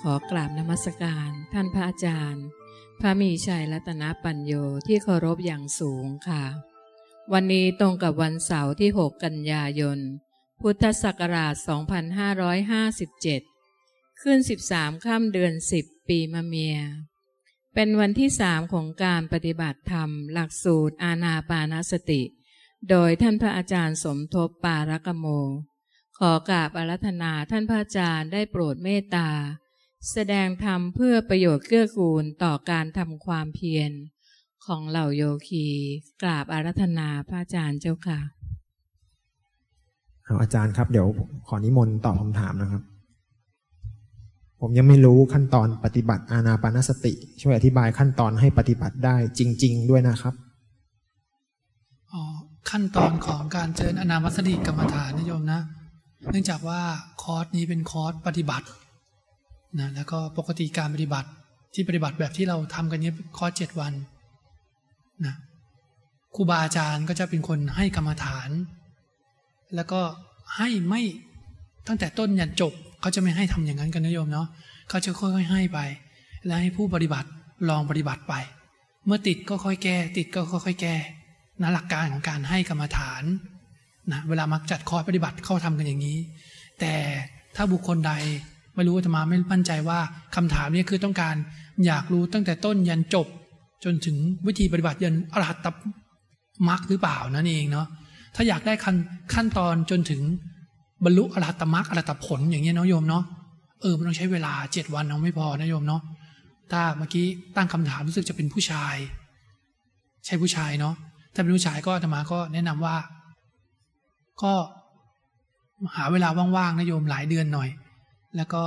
ขอกราบนมัสการ ท่านพระอาจารย์ พระมีชัยรัตนปัญโยที่เคารพอย่างสูงค่ะ วันนี้ตรงกับวันเสาร์ที่ 6 กันยายน พุทธศักราช 2557 ขึ้น 13 ข้ามเดือน 10 ปีมะเมีย เป็นวันที่สามของการปฏิบัติธรรม หลักสูตรอาณาปานสติ โดยท่านพระอาจารย์สมทบปารกโม ขอกราบอารัธนาท่านพระอาจารย์ได้โปรดเมตตา แสดงธรรมเพื่อประโยชน์เกื้อกูลต่อการทำความเพียร ของเหล่าโยคี กราบอารัธนาพระอาจารย์เจ้าค่ะเอาอาจารย์ครับเดี๋ยวขอนิมนต์ตอบคำถามนะครับ ผมยังไม่รู้ขั้นตอนปฏิบัติอานาปานสติ ช่วยอธิบายขั้นตอนให้ปฏิบัติได้จริง ๆ ด้วยนะครับอ๋อขั้นตอนของการเจริญอานาปานสติกรรมฐานนะโยมนะ เนื่องจากว่าคอร์สนี้เป็นคอร์สปฏิบัตินะแล้วก็ปกติการปฏิบัติที่ปฏิบัติแบบที่เราทำกันนี้คอร์สเจ็ดวันนะครูบาอาจารย์ก็จะเป็นคนให้กรรมฐาน แล้วก็ให้ไปตั้งแต่ต้นยันจบเขาจะไม่ให้ทำอย่างนั้นกันนะโยมเนาะเขาจะค่อยๆให้ไป แล้วให้ผู้ปฏิบัติลองปฏิบัติไป เมื่อติดก็ค่อยแก้ ติดก็ค่อยๆแก้นะหลักการของการให้กรรมฐาน นะเวลามักจัดคอร์สปฏิบัติเข้าทำกันอย่างนี้ แต่ถ้าบุคคลใดไม่รู้จะมาไม่มั่นใจว่าคำถามนี้คือต้องการอยากรู้ตั้งแต่ต้นยันจบ จนถึงวิธีปฏิบัติยันอรหัตตมรรคหรือเปล่านั่นเองเนาะถ้าอยากได้ขั้นขั้นตอนจนถึงบรรลุอรหัตมรรคอรหัตผลอย่างเงี้เนาะโยมเนาะเออมันต้องใช้เวลาเจ็ดวันเอาไม่พอนะโยมเนาะถ้าเมื่อกี้ตั้งคำถามรู้สึกจะเป็นผู้ชาย ใช่ผู้ชายเนาะถ้าเป็นผู้ชายก็ธรรมาก็แนะนำว่า ก็หาเวลาว่างๆนะโยมหลายเดือนหน่อย แล้วก็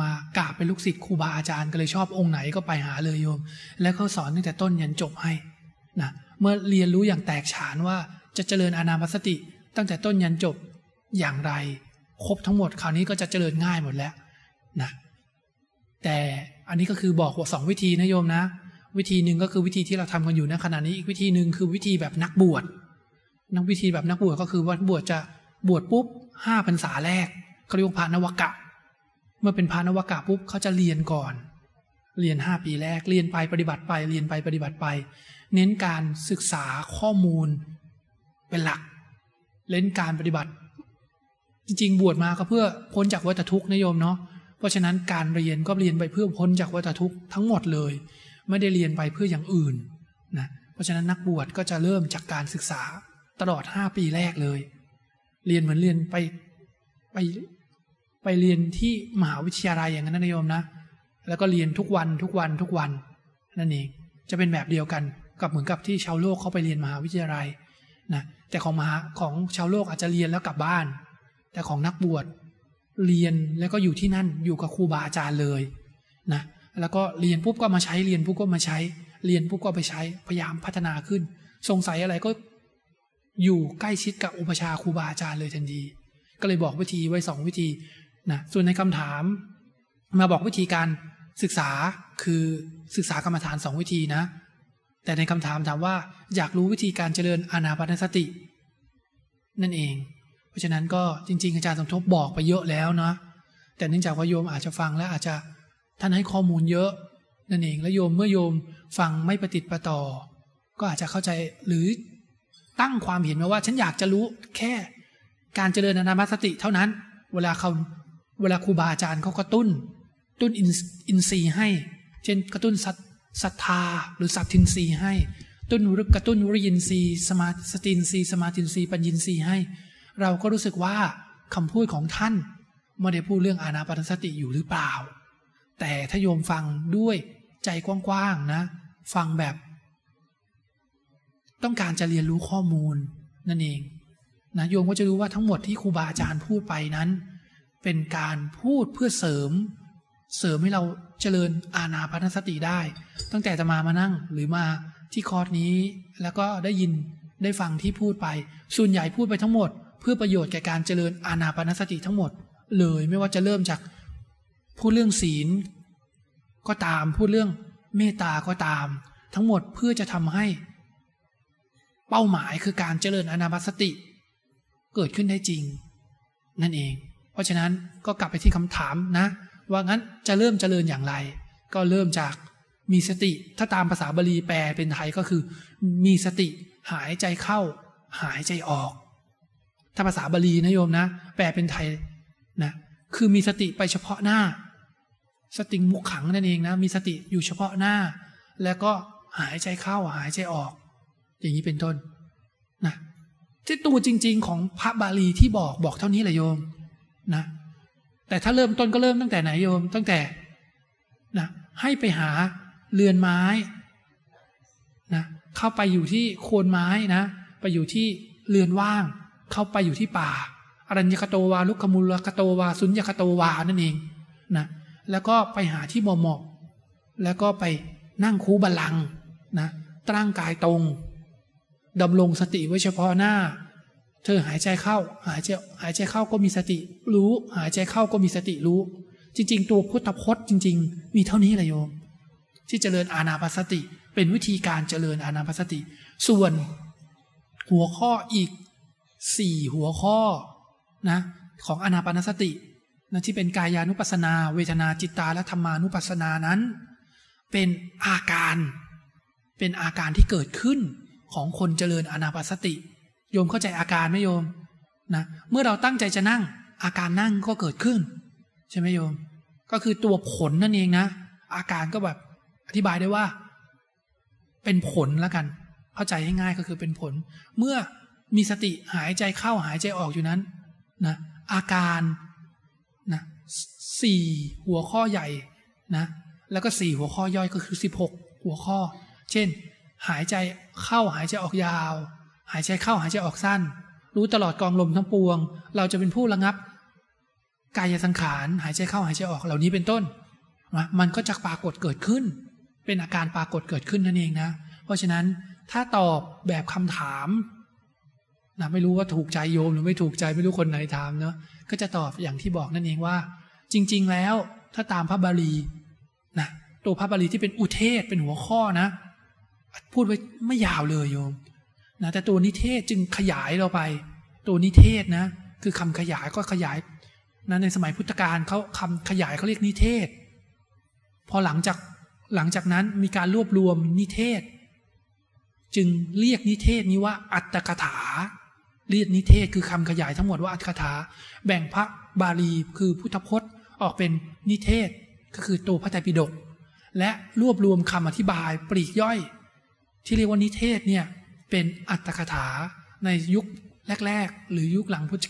มากราบเป็นลูกศิษย์ครูบาอาจารย์ก็เลยชอบองค์ไหนก็ไปหาเลยโยม แล้วเขาสอนตั้งแต่ต้นยันจบให้นะเมื่อเรียนรู้อย่างแตกฉานว่าจะเจริญอานาปสติตั้งแต่ต้นยันจบอย่างไร ครบทั้งหมดคราวนี้ก็จะเจริญง่ายหมดแล้วนะแต่อันนี้ก็คือบอกว่าสองวิธีนะโยมนะ วิธีหนึ่งก็คือวิธีที่เราทำกันอยู่ในขณะนี้อีกวิธีหนึ่งคือวิธีแบบนักบวช นักวิธีแบบนักบวชก็คือว่าบวชจะบวชปุ๊บห้าพรรษาแรกเขาเรียกว่าพานวกะ เมื่อเป็นพานวกะปุ๊บเขาจะเรียนก่อน เรียนห้าปีแรกเรียนไปปฏิบัติไปเรียนไปปฏิบัติไป เน้นการศึกษาข้อมูลเป็นหลัก เล่นการปฏิบัติ จริงๆ บวชมาก็เพื่อพ้นจากวัฏทุกข์นะโยมเนาะเพราะฉะนั้นการเรียนก็เรียนไปเพื่อพ้นจากวัฏทุกข์ทั้งหมดเลย ไม่ได้เรียนไปเพื่ออย่างอื่นนะเพราะฉะนั้นนักบวชก็จะเริ่มจากการศึกษา ตลอดห้าปีแรกเลย เรียนเหมือนเรียนไปไปไปเรียนที่มหาวิทยาลัยอย่างนั้นนะโยมนะ แล้วก็เรียนทุกวันทุกวันทุกวันนั่นเองจะเป็นแบบเดียวกันกับเหมือนกับที่ชาวโลกเขาไปเรียนมหาวิทยาลัยนะแต่ของมหาของชาวโลกอาจจะเรียนแล้วกลับบ้าน แต่ของนักบวชเรียนแล้วก็อยู่ที่นั่นอยู่กับครูบาอาจารย์เลยนะแล้วก็เรียนปุ๊บก็มาใช้เรียนปุ๊บก็มาใช้ เรียนปุ๊บก็ไปใช้พยายามพัฒนาขึ้น สงสัยอะไรก็ อยู่ใกล้ชิดกับอุปชาครูบาอาจารย์เลยทันที ก็เลยบอกวิธีไว้สองวิธีนะส่วนในคำถาม มาบอกวิธีการศึกษาคือศึกษากรรมฐานสองวิธีนะ แต่ในคำถามถามว่าอยากรู้วิธีการเจริญอานาปานสติ นั่นเอง เพราะฉะนั้นก็จริง ๆ อาจารย์สมทบบอกไปเยอะแล้วเนาะแต่เนื่องจากว่าโยมอาจจะฟังแล้วอาจจะท่านให้ข้อมูลเยอะนั่นเองแล้วโยมเมื่อโยมฟังไม่ประติดประต่อ ก็อาจจะเข้าใจหรือ ตั้งความเห็นมาว่า ฉันอยากจะรู้แค่การเจริญอนามัสติเท่านั้น เวลาเขาเวลาครูบาอาจารย์เขากระตุ้น ตุ้นอินทรีย์ให้ เช่นกระตุ้นศรัทธาหรือสัตทินทรีย์ให้ ตุ้นรกระตุ้นวริยินทรีย์สมาสตินทรีย์สมาตินทรีย์ปัญญินทรีย์ให้ เราก็รู้สึกว่าคำพูดของท่านไม่ได้พูดเรื่องอานาปานสติอยู่หรือเปล่า แต่ถ้าโยมฟังด้วยใจกว้างๆนะ ฟังแบบ ต้องการจะเรียนรู้ข้อมูลนั่นเองนะโยมก็จะรู้ว่าทั้งหมดที่ครูบาอาจารย์พูดไปนั้น เป็นการพูดเพื่อเสริม เสริมให้เราเจริญอาณาพันสติได้ ตั้งแต่จะมามานั่งหรือมาที่คอร์สนี้แล้วก็ได้ยินได้ฟังที่พูดไป ส่วนใหญ่พูดไปทั้งหมด เพื่อประโยชน์แก่การเจริญอาณาปานสติทั้งหมด เลยไม่ว่าจะเริ่มจากพูดเรื่องศีล ก็ตามพูดเรื่องเมตตาก็ตาม ทั้งหมดเพื่อจะทำให้ เป้าหมายคือการเจริญอานาปสติ เกิดขึ้นได้จริง นั่นเอง เพราะฉะนั้นก็กลับไปที่คำถามนะ ว่างั้นจะเริ่มเจริญอย่างไร ก็เริ่มจากมีสติ ถ้าตามภาษาบาลีแปลเป็นไทยก็คือ มีสติ หายใจเข้า หายใจออก ถ้าภาษาบาลีนะโยมนะ แปลเป็นไทยนะคือมีสติไปเฉพาะหน้า สติมุขขังนั่นเองนะ มีสติอยู่เฉพาะหน้า แล้วก็หายใจเข้าหายใจออก อย่างนี้เป็นต้นนะที่ตัวจริง ๆ ของพระบาลีที่บอกบอกเท่านี้แหละโยมนะ แต่ถ้าเริ่มต้นก็เริ่มตั้งแต่ไหนโยม ตั้งแต่นะให้ไปหาเรือนไม้นะเข้าไปอยู่ที่โคนไม้นะ ไปอยู่ที่เรือนว่าง เข้าไปอยู่ที่ป่าอรัญญคโตวาลุกขมูลคโตวาสุญญคโตวานั่นเองนะแล้วก็ไปหาที่เหมาะแล้วก็ไปนั่งคูบาลังนะตั้งกายตรง ดำรงสติไว้เฉพาะหน้า เธอหายใจเข้า หายใจหายใจเข้าก็มีสติ รู้ หายใจเข้าก็มีสติรู้ จริง ๆ ตัวพุทธพจน์จริง ๆ มีเท่านี้แหละโยม ที่เจริญอานาปสติ เป็นวิธีการเจริญอานาปสติ ส่วน หัวข้ออีกสี่หัวข้อนะของอนาปานสตินะที่เป็นกายานุปัสนา เวทนาจิตตาและธรรมานุปัสนานั้น เป็นอาการ เป็นอาการที่เกิดขึ้น ของคนเจริญอนาปานสติ โยมเข้าใจอาการไหมโยมนะเมื่อเราตั้งใจจะนั่ง อาการนั่งก็เกิดขึ้น ใช่ไหมโยม ก็คือตัวผลนั่นเองนะ อาการก็แบบอธิบายได้ว่า เป็นผลแล้วกัน เข้าใจให้ง่ายก็คือเป็นผล เมื่อมีสติหายใจเข้าหายใจออกอยู่นั้นนะอาการนะสี่หัวข้อใหญ่นะแล้วก็สี่หัวข้อย่อยก็คือสิบหกหัวข้อ เช่น หายใจเข้าหายใจออกยาว หายใจเข้าหายใจออกสั้น รู้ตลอดกองลมทั้งปวง เราจะเป็นผู้ระงับ กายสังขารหายใจเข้าหายใจออกเหล่านี้เป็นต้นนะมันก็จะปรากฏเกิดขึ้น เป็นอาการปรากฏเกิดขึ้นนั่นเองนะ เพราะฉะนั้นถ้าตอบแบบคำถามนะไม่รู้ว่าถูกใจโยมหรือไม่ถูกใจไม่รู้คนไหนถามเนาะก็จะตอบอย่างที่บอกนั่นเองว่า จริง ๆ แล้วถ้าตามพระบาลีนะตัวพระบาลีที่เป็นอุเทศเป็นหัวข้อนะ พูดไว้ไม่ยาวเลยโยมนะแต่ตัวนิเทศจึงขยายเราไป ตัวนิเทศนะ คือคำขยายก็ขยายนะในสมัยพุทธกาลเขาคำขยายเขาเรียกนิเทศ พอหลังจากหลังจากนั้นมีการรวบรวมนิเทศ จึงเรียกนิเทศนี้ว่า อัตตกถา เรียกนิเทศคือคำขยายทั้งหมดว่าอัตถกถา แบ่งพระบาลีคือพุทธพจน์ออกเป็นนิเทศก็คือตัวพระไตรปิฎกและรวบรวมคำอธิบายปลีกย่อย ที่เรียกว่านิเทศเนี่ยเป็นอัตถกถาในยุคแรก ๆ หรือยุคหลังพุทธ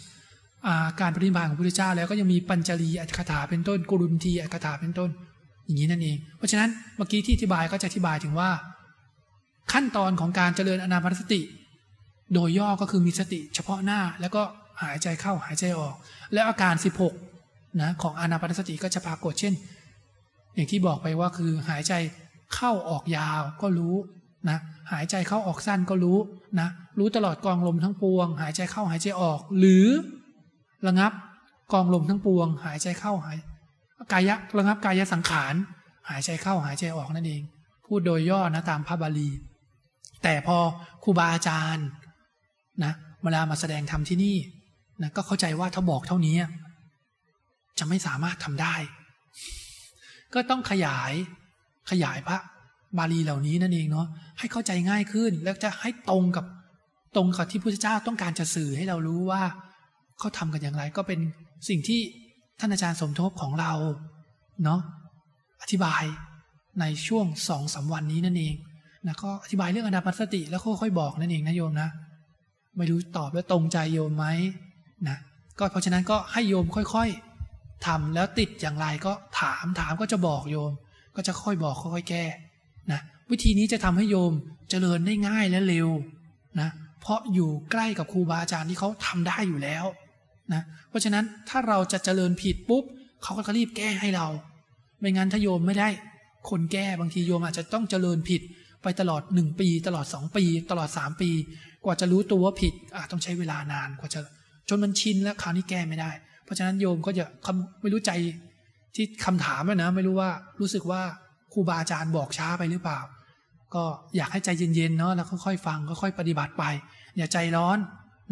การปฏิบัติของพระพุทธเจ้า แล้วก็ยังมีปัญจลีอัตถกถาเป็นต้นกุรุนทีอัตถกถาเป็นต้น อย่างนี้นั่นเอง เพราะฉะนั้นเมื่อกี้ที่อธิบายก็จะอธิบายถึงว่า ขั้นตอนของการเจริญอนาปานสติ โดยย่อก็คือมีสติ เฉพาะหน้าแล้วก็หายใจเข้าหายใจออก แล้วอาการ 16นะของอนาปานสติก็จะปรากฏเช่น อย่างที่บอกไปว่าคือหายใจเข้าออกยาวก็รู้ นะหายใจเข้าออกสั้นก็รู้นะรู้ตลอดกองลมทั้งปวง หายใจเข้าหายใจออก หรือระงับกองลมทั้งปวง หายใจเข้าหายกายะระงับกายะสังขาร หายใจเข้าหายใจออกนั่นเอง พูดโดยย่อนะตามพระบาลี แต่พอครูบาอาจารย์นะเวลามาแสดงธรรมที่นี่นะก็เข้าใจว่าถ้าบอกเท่านี้ จะไม่สามารถทำได้ ก็ต้องขยายขยายพระ บาลีเหล่านี้นั่นเองเนาะให้เข้าใจง่ายขึ้น แล้วจะให้ตรงกับตรงกับที่พระเจ้าต้องการจะสื่อให้เรารู้ว่าเขาทำกันอย่างไรก็เป็นสิ่งที่ท่านอาจารย์สมทบของเราเนาะอธิบายในช่วงสองสาวันนี้นั่นเองนะก็อธิบายเรื่องอนาปัสติแล้วค่อยๆบอกนั่นเองนะโยมนะ ไม่รู้ตอบแล้วตรงใจโยมไหมนะก็เพราะฉะนั้นก็ให้โยมค่อยๆทำแล้วติดอย่างไรก็ถามถามก็จะบอกโยม ก็จะค่อยบอกค่อยๆแก้ นะวิธีนี้จะทำให้โยมเจริญได้ง่ายและเร็วนะเพราะอยู่ใกล้กับครูบาอาจารย์ที่เขาทำได้อยู่แล้วนะเพราะฉะนั้นถ้าเราจะเจริญผิดปุ๊บเขาก็จะรีบแก้ให้เรา ไม่งั้นถ้าโยมไม่ได้ คนแก้บางทีโยมอาจจะต้องเจริญผิดไปตลอดหนึ่งปี ตลอดสองปี ตลอดสามปี กว่าจะรู้ตัวว่าผิดอะต้องใช้เวลานานกว่าจะจนมันชินแล้วคราวนี้แก้ไม่ได้ เพราะฉะนั้นโยมก็จะไม่รู้ใจที่คำถามนะไม่รู้ว่ารู้สึกว่า ครูบาอาจารย์บอกช้าไปหรือเปล่า ก็อยากให้ใจเย็นๆเนาะแล้วค่อยๆฟังค่อยๆปฏิบัติไป อย่าใจร้อน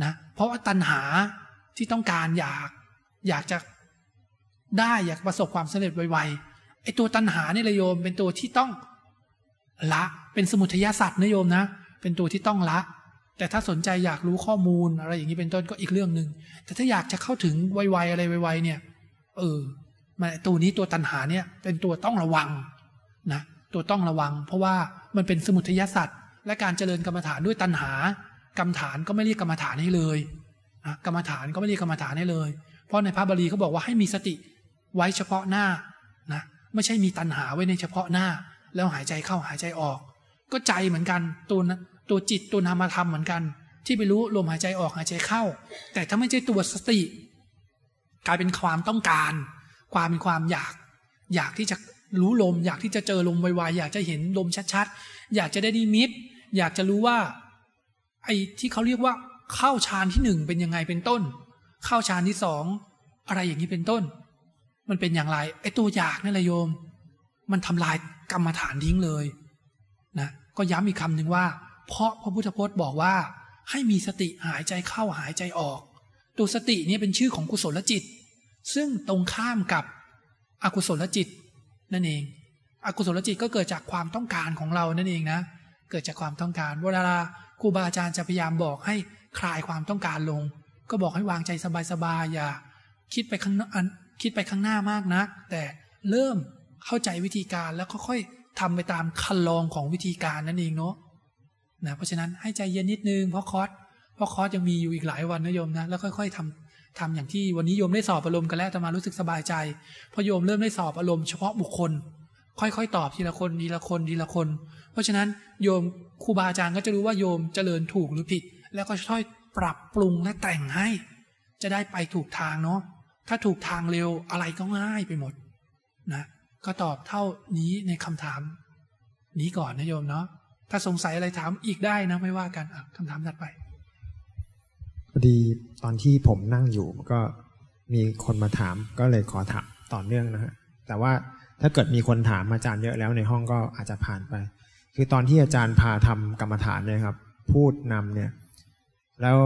นะเพราะว่าตัณหาที่ต้องการอยากอยากจะได้อยากประสบความสำเร็จไวๆไอ้ตัวตัณหาเนี่ยโยม เป็นตัวที่ต้องละเป็นสมุทัยสัตว์นะโยมนะ เป็นตัวที่ต้องละ แต่ถ้าสนใจอยากรู้ข้อมูลอะไรอย่างนี้เป็นต้นก็อีกเรื่องหนึ่งแต่ถ้าอยากจะเข้าถึงไวๆอะไรไวๆเนี่ย เออมันตัวนี้ตัวตัณหาเนี่ย เป็นตัวต้องระวัง นะตัวต้องระวัง เพราะว่ามันเป็นสมุทัยสัตว์และการเจริญกรรมฐานด้วยตัณหากรรมฐานก็ไม่เรียกกรรมฐานให้เลยนะกรรมฐานก็ไม่เรียกกรรมฐานให้เลย เพราะในพระบาลีเขาบอกว่าให้มีสติไว้เฉพาะหน้านะไม่ใช่มีตัณหาไว้ในเฉพาะหน้า แล้วหายใจเข้าหายใจออก ก็ใจเหมือนกันตัวตัวจิตตัวนามธรรมเหมือนกัน ที่ไปรู้ลมหายใจออกหายใจเข้า แต่ถ้าไม่ใช่ตัวสติ กลายเป็นความต้องการ ความเป็นความอยาก อยากที่จะ รู้ลม อยากที่จะเจอลมไวๆอยากจะเห็นลมชัดๆ อยากจะได้นิมิต อยากจะรู้ว่า ไอ้ที่เขาเรียกว่าเข้าฌานที่หนึ่งเป็นยังไงเป็นต้น เข้าฌานที่สองอะไรอย่างนี้เป็นต้น มันเป็นอย่างไร ไอ้ตัวอยากนั่นแหละโยม มันทำลายกรรมฐานทิ้งเลยนะก็ย้ำอีกคำหนึ่งว่า เพราะพระพุทธพจน์บอกว่า ให้มีสติหายใจเข้าหายใจออก ตัวสตินี่เป็นชื่อของกุศลจิต ซึ่งตรงข้ามกับอกุศลจิต นั่นเอง อกุศลจิตก็เกิดจากความต้องการของเรานั่นเองนะ เกิดจากความต้องการเวลาครูบาอาจารย์จะพยายามบอกให้คลายความต้องการลง ก็บอกให้วางใจสบายๆอย่า คิดไปข้างคิดไปข้างหน้ามากนะัก แต่เริ่มเข้าใจวิธีการแล้วค่อยๆทำไปตามคันลองของวิธีการนั่นเองเนาะนะเพราะฉะนั้นให้ใจเย็นนิดนึงเพราะคอร์สเพราะคอร์สยังมีอยู่อีกหลายวันนะโยมนะแล้วค่อย ๆทำ ทำอย่างที่วันนี้โยมได้สอบอารมณ์กันแล้วแต่มารู้สึกสบายใจพอโยมเริ่มได้สอบอารมณ์เฉพาะบุคคล ค่อยๆ ตอบทีละคนทีละคนทีละคน เพราะฉะนั้นโยมครูบาอาจารย์ก็จะรู้ว่าโยมเจริญถูกหรือผิด แล้วก็ช่วยปรับปรุงและแต่งให้ จะได้ไปถูกทางเนาะถ้าถูกทางเร็วอะไรก็ง่ายไปหมดนะก็ตอบเท่านี้ในคำถาม นี้ก่อนนะโยมเนาะถ้าสงสัยอะไรถามอีกได้นะไม่ว่ากันคำถามถัดไป อดีตอนที่ผมนั่งอยู่ก็มีคนมาถามก็เลยขอถามต่อเนื่องนะฮะแต่ว่าถ้าเกิดมีคนถามอาจารย์เยอะแล้วในห้องก็อาจจะผ่านไป คือตอนที่อาจารย์พาทำกรรมฐานเนี่ยครับ พูดนำเนี่ย แล้ว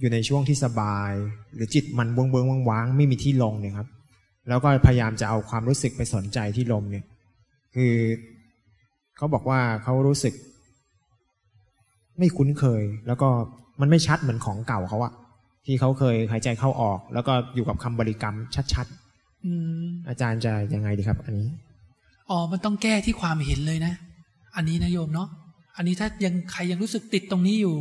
อยู่ในช่วงที่สบาย หรือจิตมันเบื้องเบื้องว่างไม่มีที่ลงเนี่ยครับ แล้วก็พยายามจะเอาความรู้สึกไปสนใจที่ลมเนี่ย คือเขาบอกว่าเขารู้สึก ไม่คุ้นเคย แล้วก็ มันไม่ชัดเหมือนของเก่าเขาอะที่เขาเคยหายใจเข้าออก แล้วก็อยู่กับคำบริกรรมชัดๆอาจารย์จะยังไงดีครับ อันนี้อ๋อมันต้องแก้ที่ความเห็นเลยนะ อันนี้นะโยมเนาะอันนี้ถ้ายังใครยังรู้สึกติดตรงนี้อยู่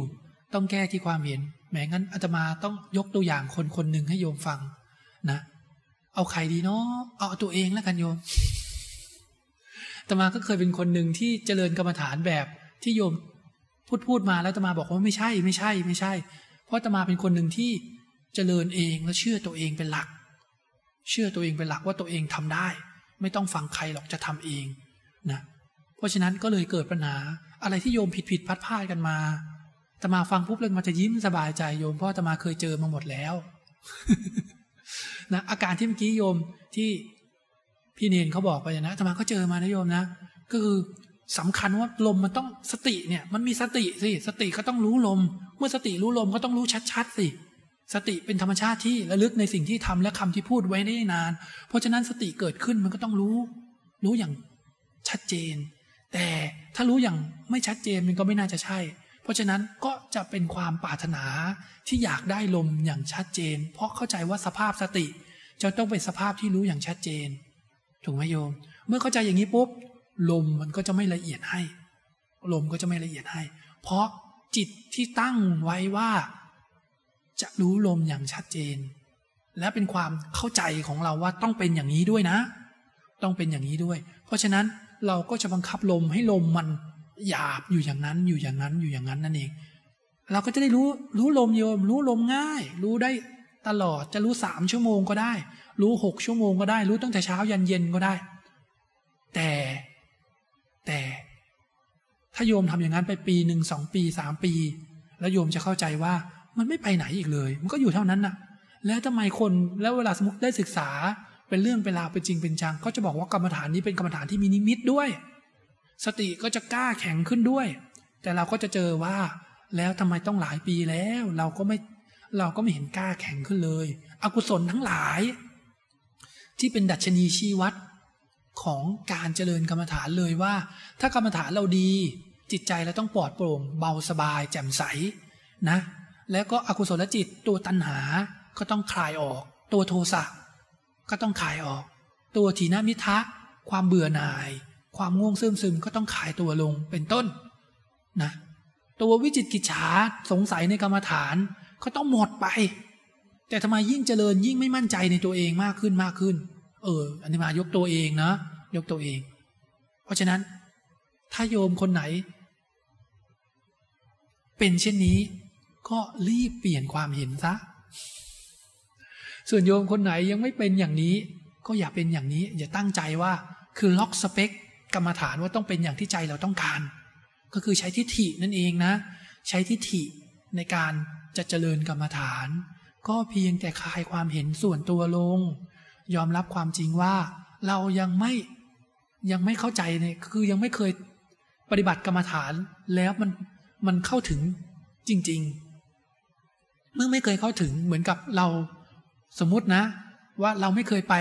ต้องแก้ที่ความเห็นแม้งั้นอาตมาต้องยกตัวอย่างคนคนหนึ่งให้โยมฟัง นะเอาใครดีเนาะเอาตัวเองแล้วกันโยมอาตมาก็เคยเป็นคนหนึ่งที่เจริญกรรมฐานแบบที่โยม พูดพูดมาแล้วตมาบอกว่าไม่ใช่ไม่ใช่ไม่ใช่ เพราะตมาเป็นคนหนึ่งที่เจริญเองและเชื่อตัวเองเป็นหลัก เชื่อตัวเองเป็นหลักว่าตัวเองทำได้ ไม่ต้องฟังใครหรอกจะทำเองนะเพราะฉะนั้นก็เลยเกิดปัญหาอะไรที่โยมผิดผิดพัดพลาดกันมาตมาฟังปุ๊บเลยมาจะยิ้มสบายใจโยมเพราะตมาเคยเจอมาหมดแล้วนะอาการที่เมื่อกี้โยมที่พี่เนนเขาบอกไปนะตมาก็เจอมานะโยมนะก็คือ สำคัญว่าลมมันต้องสติเนี่ย มันมีสติสิสติก็ต้องรู้ลม เมื่อสติรู้ลมก็ต้องรู้ชัดๆสิสติเป็นธรรมชาติที่ระลึกในสิ่งที่ทำและคำที่พูดไว้ได้นาน เพราะฉะนั้นสติเกิดขึ้นมันก็ต้องรู้ รู้อย่างชัดเจน แต่ถ้ารู้อย่างไม่ชัดเจนมันก็ไม่น่าจะใช่ เพราะฉะนั้นก็จะเป็นความปรารถนาที่อยากได้ลมอย่างชัดเจน เพราะเข้าใจว่าสภาพสติ จะต้องเป็นสภาพที่รู้อย่างชัดเจน ถูกไหมโยม เมื่อเข้าใจอย่างนี้ปุ๊บ ลมมันก็จะไม่ละเอียดให้ ลมก็จะไม่ละเอียดให้ เพราะจิตที่ตั้งไว้ว่า จะรู้ลมอย่างชัดเจน และเป็นความเข้าใจของเราว่าต้องเป็นอย่างนี้ด้วยนะ ต้องเป็นอย่างนี้ด้วย เพราะฉะนั้นเราก็จะบังคับลมให้ลมมันหยาบอยู่อย่างนั้นอยู่อย่างนั้นอยู่อย่างนั้นนั่นเอง เราก็จะได้รู้รู้ลมโยม รู้ลมง่าย รู้ได้ตลอดจะรู้สามชั่วโมงก็ได้ รู้หกชั่วโมงก็ได้ รู้ตั้งแต่เช้ายันเย็นก็ได้ แต่ แต่ถ้าโยมทำอย่างนั้นไปปีหนึ่งสองปีสามปี แล้วโยมจะเข้าใจว่ามันไม่ไปไหนอีกเลย มันก็อยู่เท่านั้นน่ะ แล้วทำไมคนแล้วเวลาสมมติได้ศึกษาเป็นเรื่องเป็นราวเป็นจริงเป็นจัง ก็จะบอกว่ากรรมฐานนี้เป็นกรรมฐานที่มีนิมิตด้วย สติก็จะกล้าแข็งขึ้นด้วย แต่เราก็จะเจอว่า แล้วทำไมต้องหลายปีแล้ว เราก็ไม่เราก็ไม่เห็นกล้าแข็งขึ้นเลย อกุศลทั้งหลาย ที่เป็นดัชนีชี้วัด ของการเจริญกรรมฐานเลยว่า ถ้ากรรมฐานเราดี จิตใจเราต้องปลอดโปร่ง เบาสบาย แจ่มใสนะ แล้วก็อกุศลจิตตัวตัณหาก็ต้องคลายออก ตัวโทสะก็ต้องคลายออก ตัวทีนามิทะ ความเบื่อหน่าย ความง่วงซึมซึมก็ต้องคลายตัวลงเป็นต้นนะตัววิจิตกิจฉาสงสัยในกรรมฐานก็ต้องหมดไป แต่ทำไมยิ่งเจริญยิ่งไม่มั่นใจในตัวเองมากขึ้นมากขึ้น เอออันนี้มายกตัวเองนะยกตัวเอง เพราะฉะนั้น ถ้าโยมคนไหน เป็นเช่นนี้ ก็รีบเปลี่ยนความเห็นซะส่วนโยมคนไหนยังไม่เป็นอย่างนี้ ก็อย่าเป็นอย่างนี้ อย่าตั้งใจว่า คือล็อกสเปคกรรมฐานว่าต้องเป็นอย่างที่ใจเราต้องการ ก็คือใช้ทิฏฐินั่นเองนะ ใช้ทิฏฐิในการจะเจริญกรรมฐาน ก็เพียงแต่คลายความเห็นส่วนตัวลง ยอมรับความจริงว่า เรายังไม่ยังไม่เข้าใจเนี่ยคือยังไม่เคยปฏิบัติกรรมฐานแล้วมันมันเข้าถึงจริง ๆ เมื่อไม่เคยเข้าถึงเหมือนกับเราสมมตินะ ว่าเราไม่เคยไป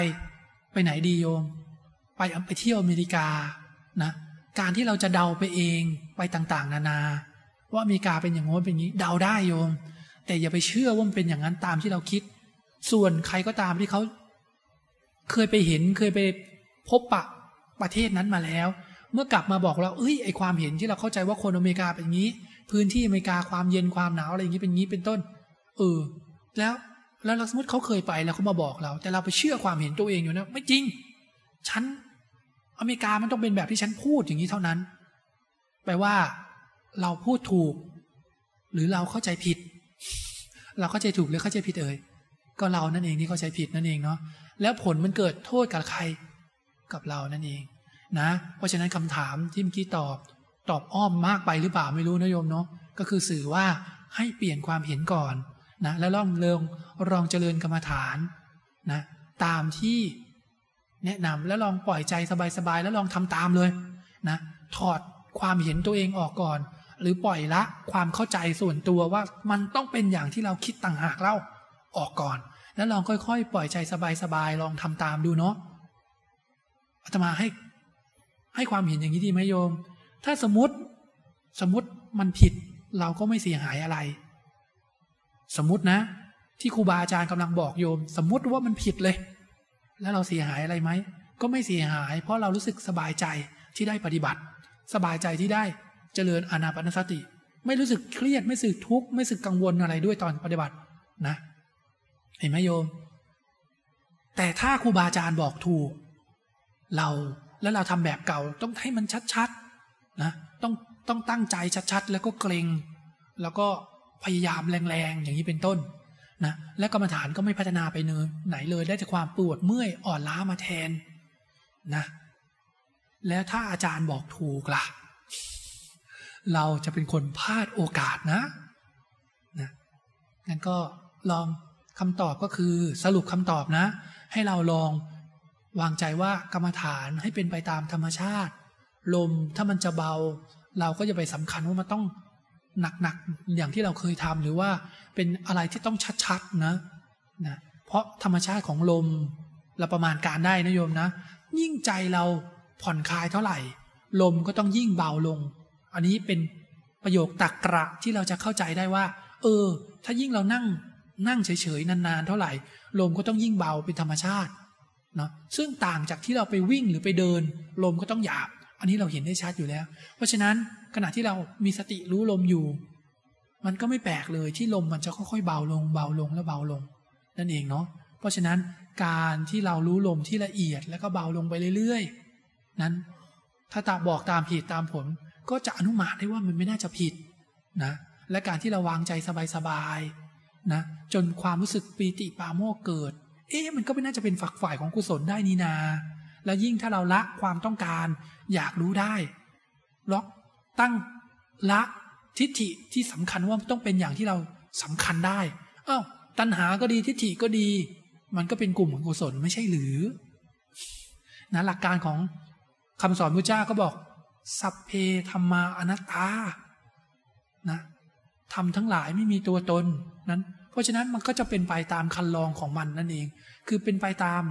ไปไหนดีโยม ไปไปเที่ยวอเมริกานะการที่เราจะเดาไปเองไปต่างๆ นานา ว่าอเมริกาเป็นอย่างโน้นเป็นอย่างนี้เดาได้โยม แต่อย่าไปเชื่อว่ามันเป็นอย่างนั้นตามที่เราคิด ส่วนใครก็ตามที่เขา เคยไปเห็นเคยไปพบปะประเทศนั้นมาแล้ว เมื่อกลับมาบอกเราเอ้ยไอความเห็นที่เราเข้าใจว่าคนอเมริกาเป็นอย่างนี้ พื้นที่อเมริกาความเย็นความหนาวอะไรอย่างนี้เป็นอย่างนี้เป็นต้น เออ แล้วแล้วสมมติเขาเคยไปแล้วเขามาบอกเรา แต่เราไปเชื่อความเห็นตัวเองอยู่นะไม่จริง ฉันอเมริกามันต้องเป็นแบบที่ฉันพูดอย่างนี้เท่านั้น แปลว่า เราพูดถูก หรือเราเข้าใจผิด เราเข้าใจถูกหรือเข้าใจผิดเอ่ยก็เรานั่นเองที่เข้าใจผิดนั่นเองเนาะ แล้วผลมันเกิดโทษกับใคร กับเรานั่นเอง นะ เพราะฉะนั้นคำถามที่เมื่อกี้ตอบตอบอ้อมมากไปหรือเปล่าไม่รู้นะโยมเนาะก็คือสื่อว่าให้เปลี่ยนความเห็นก่อนนะแล้วลองเริงลองเจริญกรรมฐานนะตามที่แนะนำแล้วลองปล่อยใจสบายๆแล้วลองทำตามเลยนะถอดความเห็นตัวเองออกก่อน หรือปล่อยละความเข้าใจส่วนตัวว่ามันต้องเป็นอย่างที่เราคิดต่างหากเล่าออกก่อน แล้วลองค่อยๆ ปล่อยใจสบายๆลองทำตามดูเนาะอาตมาให้ ให้ความเห็นอย่างนี้ดีไหมโยม ถ้าสมมติสมมติมันผิดเราก็ไม่เสียหายอะไร สมมตินะ ที่ครูบาอาจารย์กำลังบอกโยม สมมติว่ามันผิดเลย แล้วเราเสียหายอะไรไหมก็ไม่เสียหาย เพราะเรารู้สึกสบายใจที่ได้ปฏิบัติ สบายใจที่ได้เจริญอานาปนสติ ไม่รู้สึกเครียดไม่สึกทุกข์ไม่สึกกังวลอะไรด้วยตอนปฏิบัตินะ เห็นไหมโยม แต่ถ้าครูบาอาจารย์บอกถูก เราแล้วเราทำแบบเก่าต้องให้มันชัดๆนะต้องต้องตั้งใจชัดๆ แล้วก็เกรงแล้วก็พยายามแรงๆ อย่างนี้เป็นต้นนะและกรรมฐานก็ไม่พัฒนาไปเนินไหนเลยได้แต่ความปวดเมื่อยอ่อนล้ามาแทนนะแล้วถ้าอาจารย์บอกถูกละ่ะ เราจะเป็นคนพลาดโอกาสนะนะงั้นก็ลอง คำตอบก็คือสรุปคำตอบนะ ให้เราลองวางใจว่ากรรมฐานให้เป็นไปตามธรรมชาติ ลมถ้ามันจะเบา เราก็จะไปสำคัญว่ามันต้องหนักๆอย่างที่เราเคยทำหรือว่าเป็นอะไรที่ต้องชัดๆนะนะเพราะธรรมชาติของลมเราประมาณการได้นะโยมนะ ยิ่งใจเราผ่อนคลายเท่าไหร่ ลมก็ต้องยิ่งเบาลง อันนี้เป็นประโยคตักกระที่เราจะเข้าใจได้ว่า เออ ถ้ายิ่งเรานั่ง นั่งเฉยๆนานๆเท่าไหร่ ลมก็ต้องยิ่งเบาเป็นธรรมชาติเนาะซึ่งต่างจากที่เราไปวิ่งหรือไปเดิน ลมก็ต้องหยาบ อันนี้เราเห็นได้ชัดอยู่แล้ว เพราะฉะนั้นขณะที่เรามีสติรู้ลมอยู่ มันก็ไม่แปลกเลยที่ลมมันจะค่อยๆเบาลง เบาลงแล้วเบาลง นั่นเองเนาะเพราะฉะนั้นการที่เรารู้ลมที่ละเอียดแล้วก็เบาลงไปเรื่อยๆ นั้น ถ้าตาบอกตามผิดตามผล ก็จะอนุมานได้ว่ามันไม่น่าจะผิดนะและการที่เราวางใจสบายๆ นะจนความรู้สึกปีติปาโมกเกิด เอ๊ะมันก็ไม่น่าจะเป็นฝักฝ่ายของกุศลได้นี่นา แล้วยิ่งถ้าเราละความต้องการอยากรู้ได้ล็อกตั้งละทิฏฐิที่สำคัญว่าต้องเป็นอย่างที่เราสำคัญได้อ้าวตัณหาก็ดีทิฏฐิก็ดี มันก็เป็นกลุ่มของกุศลไม่ใช่หรือนะหลักการของคำสอนพระเจ้าก็บอก สัพเพธรรมาอนัตตา ทำทั้งหลายไม่มีตัวตนนั้น เพราะฉะนั้นมันก็จะเป็นไปตามคันลองของมันนั่นเอง คือเป็นไปตาม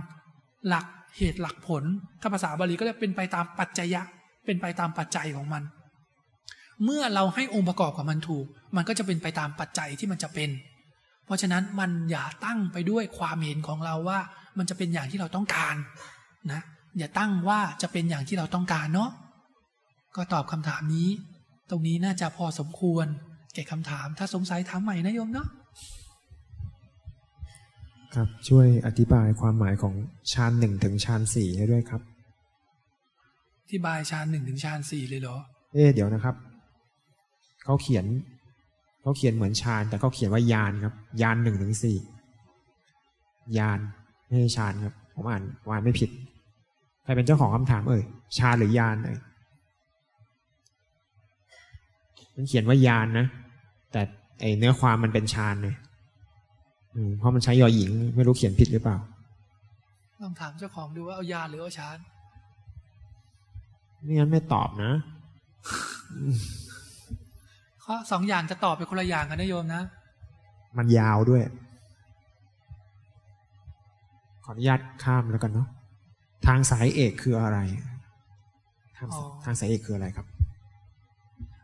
หลักเหตุหลักผล ถ้าภาษาบาลีก็เรียกเป็นไปตามปัจจยะ เป็นไปตามปัจจัยของมัน เมื่อเราให้องค์ประกอบกับมันถูก มันก็จะเป็นไปตามปัจจัยที่มันจะเป็น เพราะฉะนั้นมันอย่าตั้งไปด้วยความเห็นของเราว่า มันจะเป็นอย่างที่เราต้องการนะอย่าตั้งว่าจะเป็นอย่างที่เราต้องการเนาะก็ตอบคำถามนี้ ตรงนี้น่าจะพอสมควร แก่คำถาม ถ้าสงสัยถามใหม่นะโยมเนาะครับช่วยอธิบายความหมายของฌานหนึ่งถึงฌานสี่ให้ด้วยครับที่บายชานหนึ่งถึงชานสี่เลยเหรอ เอ๊ะเดี๋ยวนะครับเขาเขียนเขาเขียนเหมือนฌานแต่เขาเขียนว่ายานครับยานหนึ่งถึงสี่ยานไม่ใช่ฌานครับ ผมอ่านวานไม่ผิดใครเป็นเจ้าของคำถามเอ่ยฌานหรือยานเอ่ย มันเขียนว่ายานนะ แต่ไอเนื้อความมันเป็นฌานเลยอืมเพราะมันใช้ยอหญิง ไม่รู้เขียนผิดหรือเปล่า ลองถามเจ้าของดูว่าเอายาหรือเอาชานไม่งั้นไม่ตอบนะข้อสองอย่างจะตอบเป็นคนละอย่างกันนะโยมนะ มันยาวด้วย ขออนุญาตข้ามแล้วกันเนาะทางสายเอกคืออะไร ทางอ๋อทางสายเอกคืออะไรครับ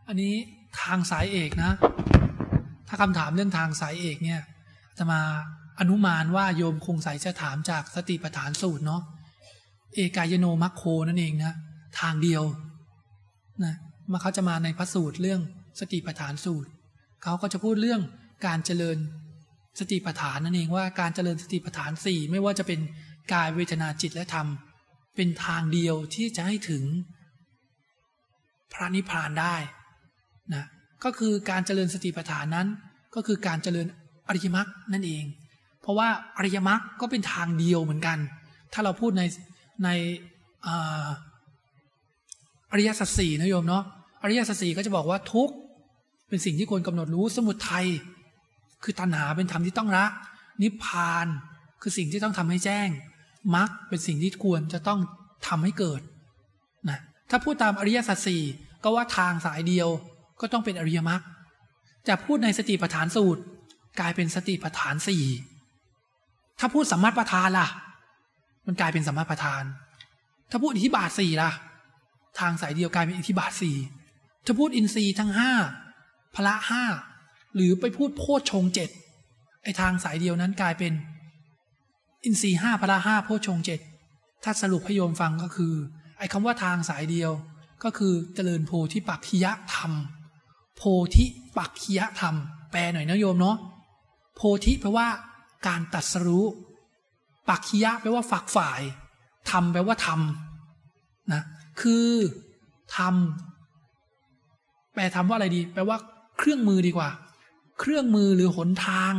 อันนี้ ทางสายเอกนะ ถ้าคำถามเรื่องทางสายเอกเนี่ยจะมาอนุมานว่าโยมคงสายจะถามจากสติปัฏฐานสูตรเนาะเอกายโนมัคโคนั่นเองนะ ทางเดียวนะมาเขาจะมาในพระสูตรเรื่องสติปัฏฐานสูตรเขาก็จะพูดเรื่องการเจริญสติปัฏฐานนั่นเองว่าการเจริญสติปัฏฐานสี่ไม่ว่าจะเป็นกายเวทนาจิตและธรรม เป็นทางเดียวที่จะให้ถึง พระนิพพานได้ ก็คือการเจริญสติปัฏฐานนั้น ก็คือการเจริญอริยมรรคนั่นเอง เพราะว่าอริยมรรคก็เป็นทางเดียวเหมือนกัน ถ้าเราพูดในในอริยสัจสี่นะโยมเนาะอริยสัจสี่ก็จะบอกว่าทุกข์เป็นสิ่งที่ควรกำหนดรู้สมุทัยคือตัณหาเป็นธรรมที่ต้องละนิพพานคือสิ่งที่ต้องทำให้แจ้งมรรคเป็นสิ่งที่ควรจะต้องทำให้เกิดนะถ้าพูดตามอริยสัจสี่ก็ว่าทางสายเดียว ก็ต้องเป็นอริยมรรคจะพูดในสติปัฏฐานสูตร กลายเป็นสติปัฏฐานสี่ถ้าพูดสัมมาประธานล่ะ มันกลายเป็นสัมมาประธาน ถ้าพูดอิทธิบาทสี่ล่ะ ทางสายเดียวกลายเป็นอิทธิบาทสี่ถ้าพูดอินทรีย์ทั้งห้าพละห้าหรือไปพูดโพชฌงเจ็ดไอทางสายเดียวนั้นกลายเป็น อินทรีห้าพละห้าโพชฌงเจ็ดถ้าสรุปให้โยมฟังก็คือ ไอคำว่าทางสายเดียวก็คือเจริญโพธิปักขิยธรรม โพธิปักขิยธรรม แปลหน่อยนะโยมเนาะโพธิแปลว่า การตัดสรู้ ปักขิยะแปลว่าฝักฝ่ายธรรมแปลว่าธรรมนะคือธรรมแปลธรรมว่าอะไรดี แปลว่า เครื่องมือดีกว่า เครื่องมือหรือหนทาง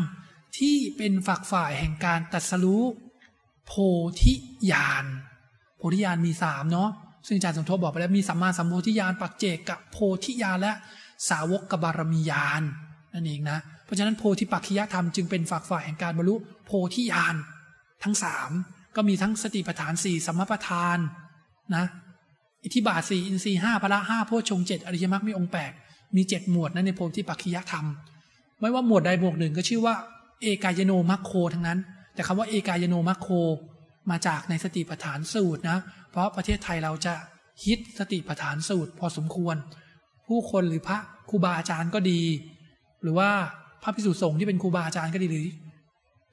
ที่เป็นฝักฝ่ายแห่งการตัดสรู้ โพธิญาณโพธิญาณมีสามเนาะซึ่งอาจารย์สมทบบอกไปแล้วมีสัมมาสัมโพธิญาณปักเจกกับโพธิญาณและ สาวกกบารมีญาณนั่นเองนะ เพราะฉะนั้นโพธิปักขิยธรรมจึงเป็นฝักฝ่ายแห่งการบรรลุโพธิญาณทั้งสามก็มีทั้งสติปัฏฐานสี่สัมมาประธานนะอิทธิบาทสี่อินทรีห้าพละห้าโพชฌงเจ็ดอริยมรรคมีองค์แปดมีเจ็ดหมวดนั้นในโพธิปักขิยธรรม ไม่ว่าหมวดใดหมวดหนึ่งก็ชื่อว่าเอกายโนมัคโคทั้งนั้น แต่คำว่าเอกายโนมัคโค มาจากในสติปัฏฐานสูตรนะ เพราะประเทศไทยเราจะฮิตสติปัฏฐานสูตรพอสมควร ผู้คนหรือพระครูบาอาจารย์ก็ดี หรือว่าพระพิสุสงฆ์ที่เป็นครูบาอาจารย์ก็ดีหรือ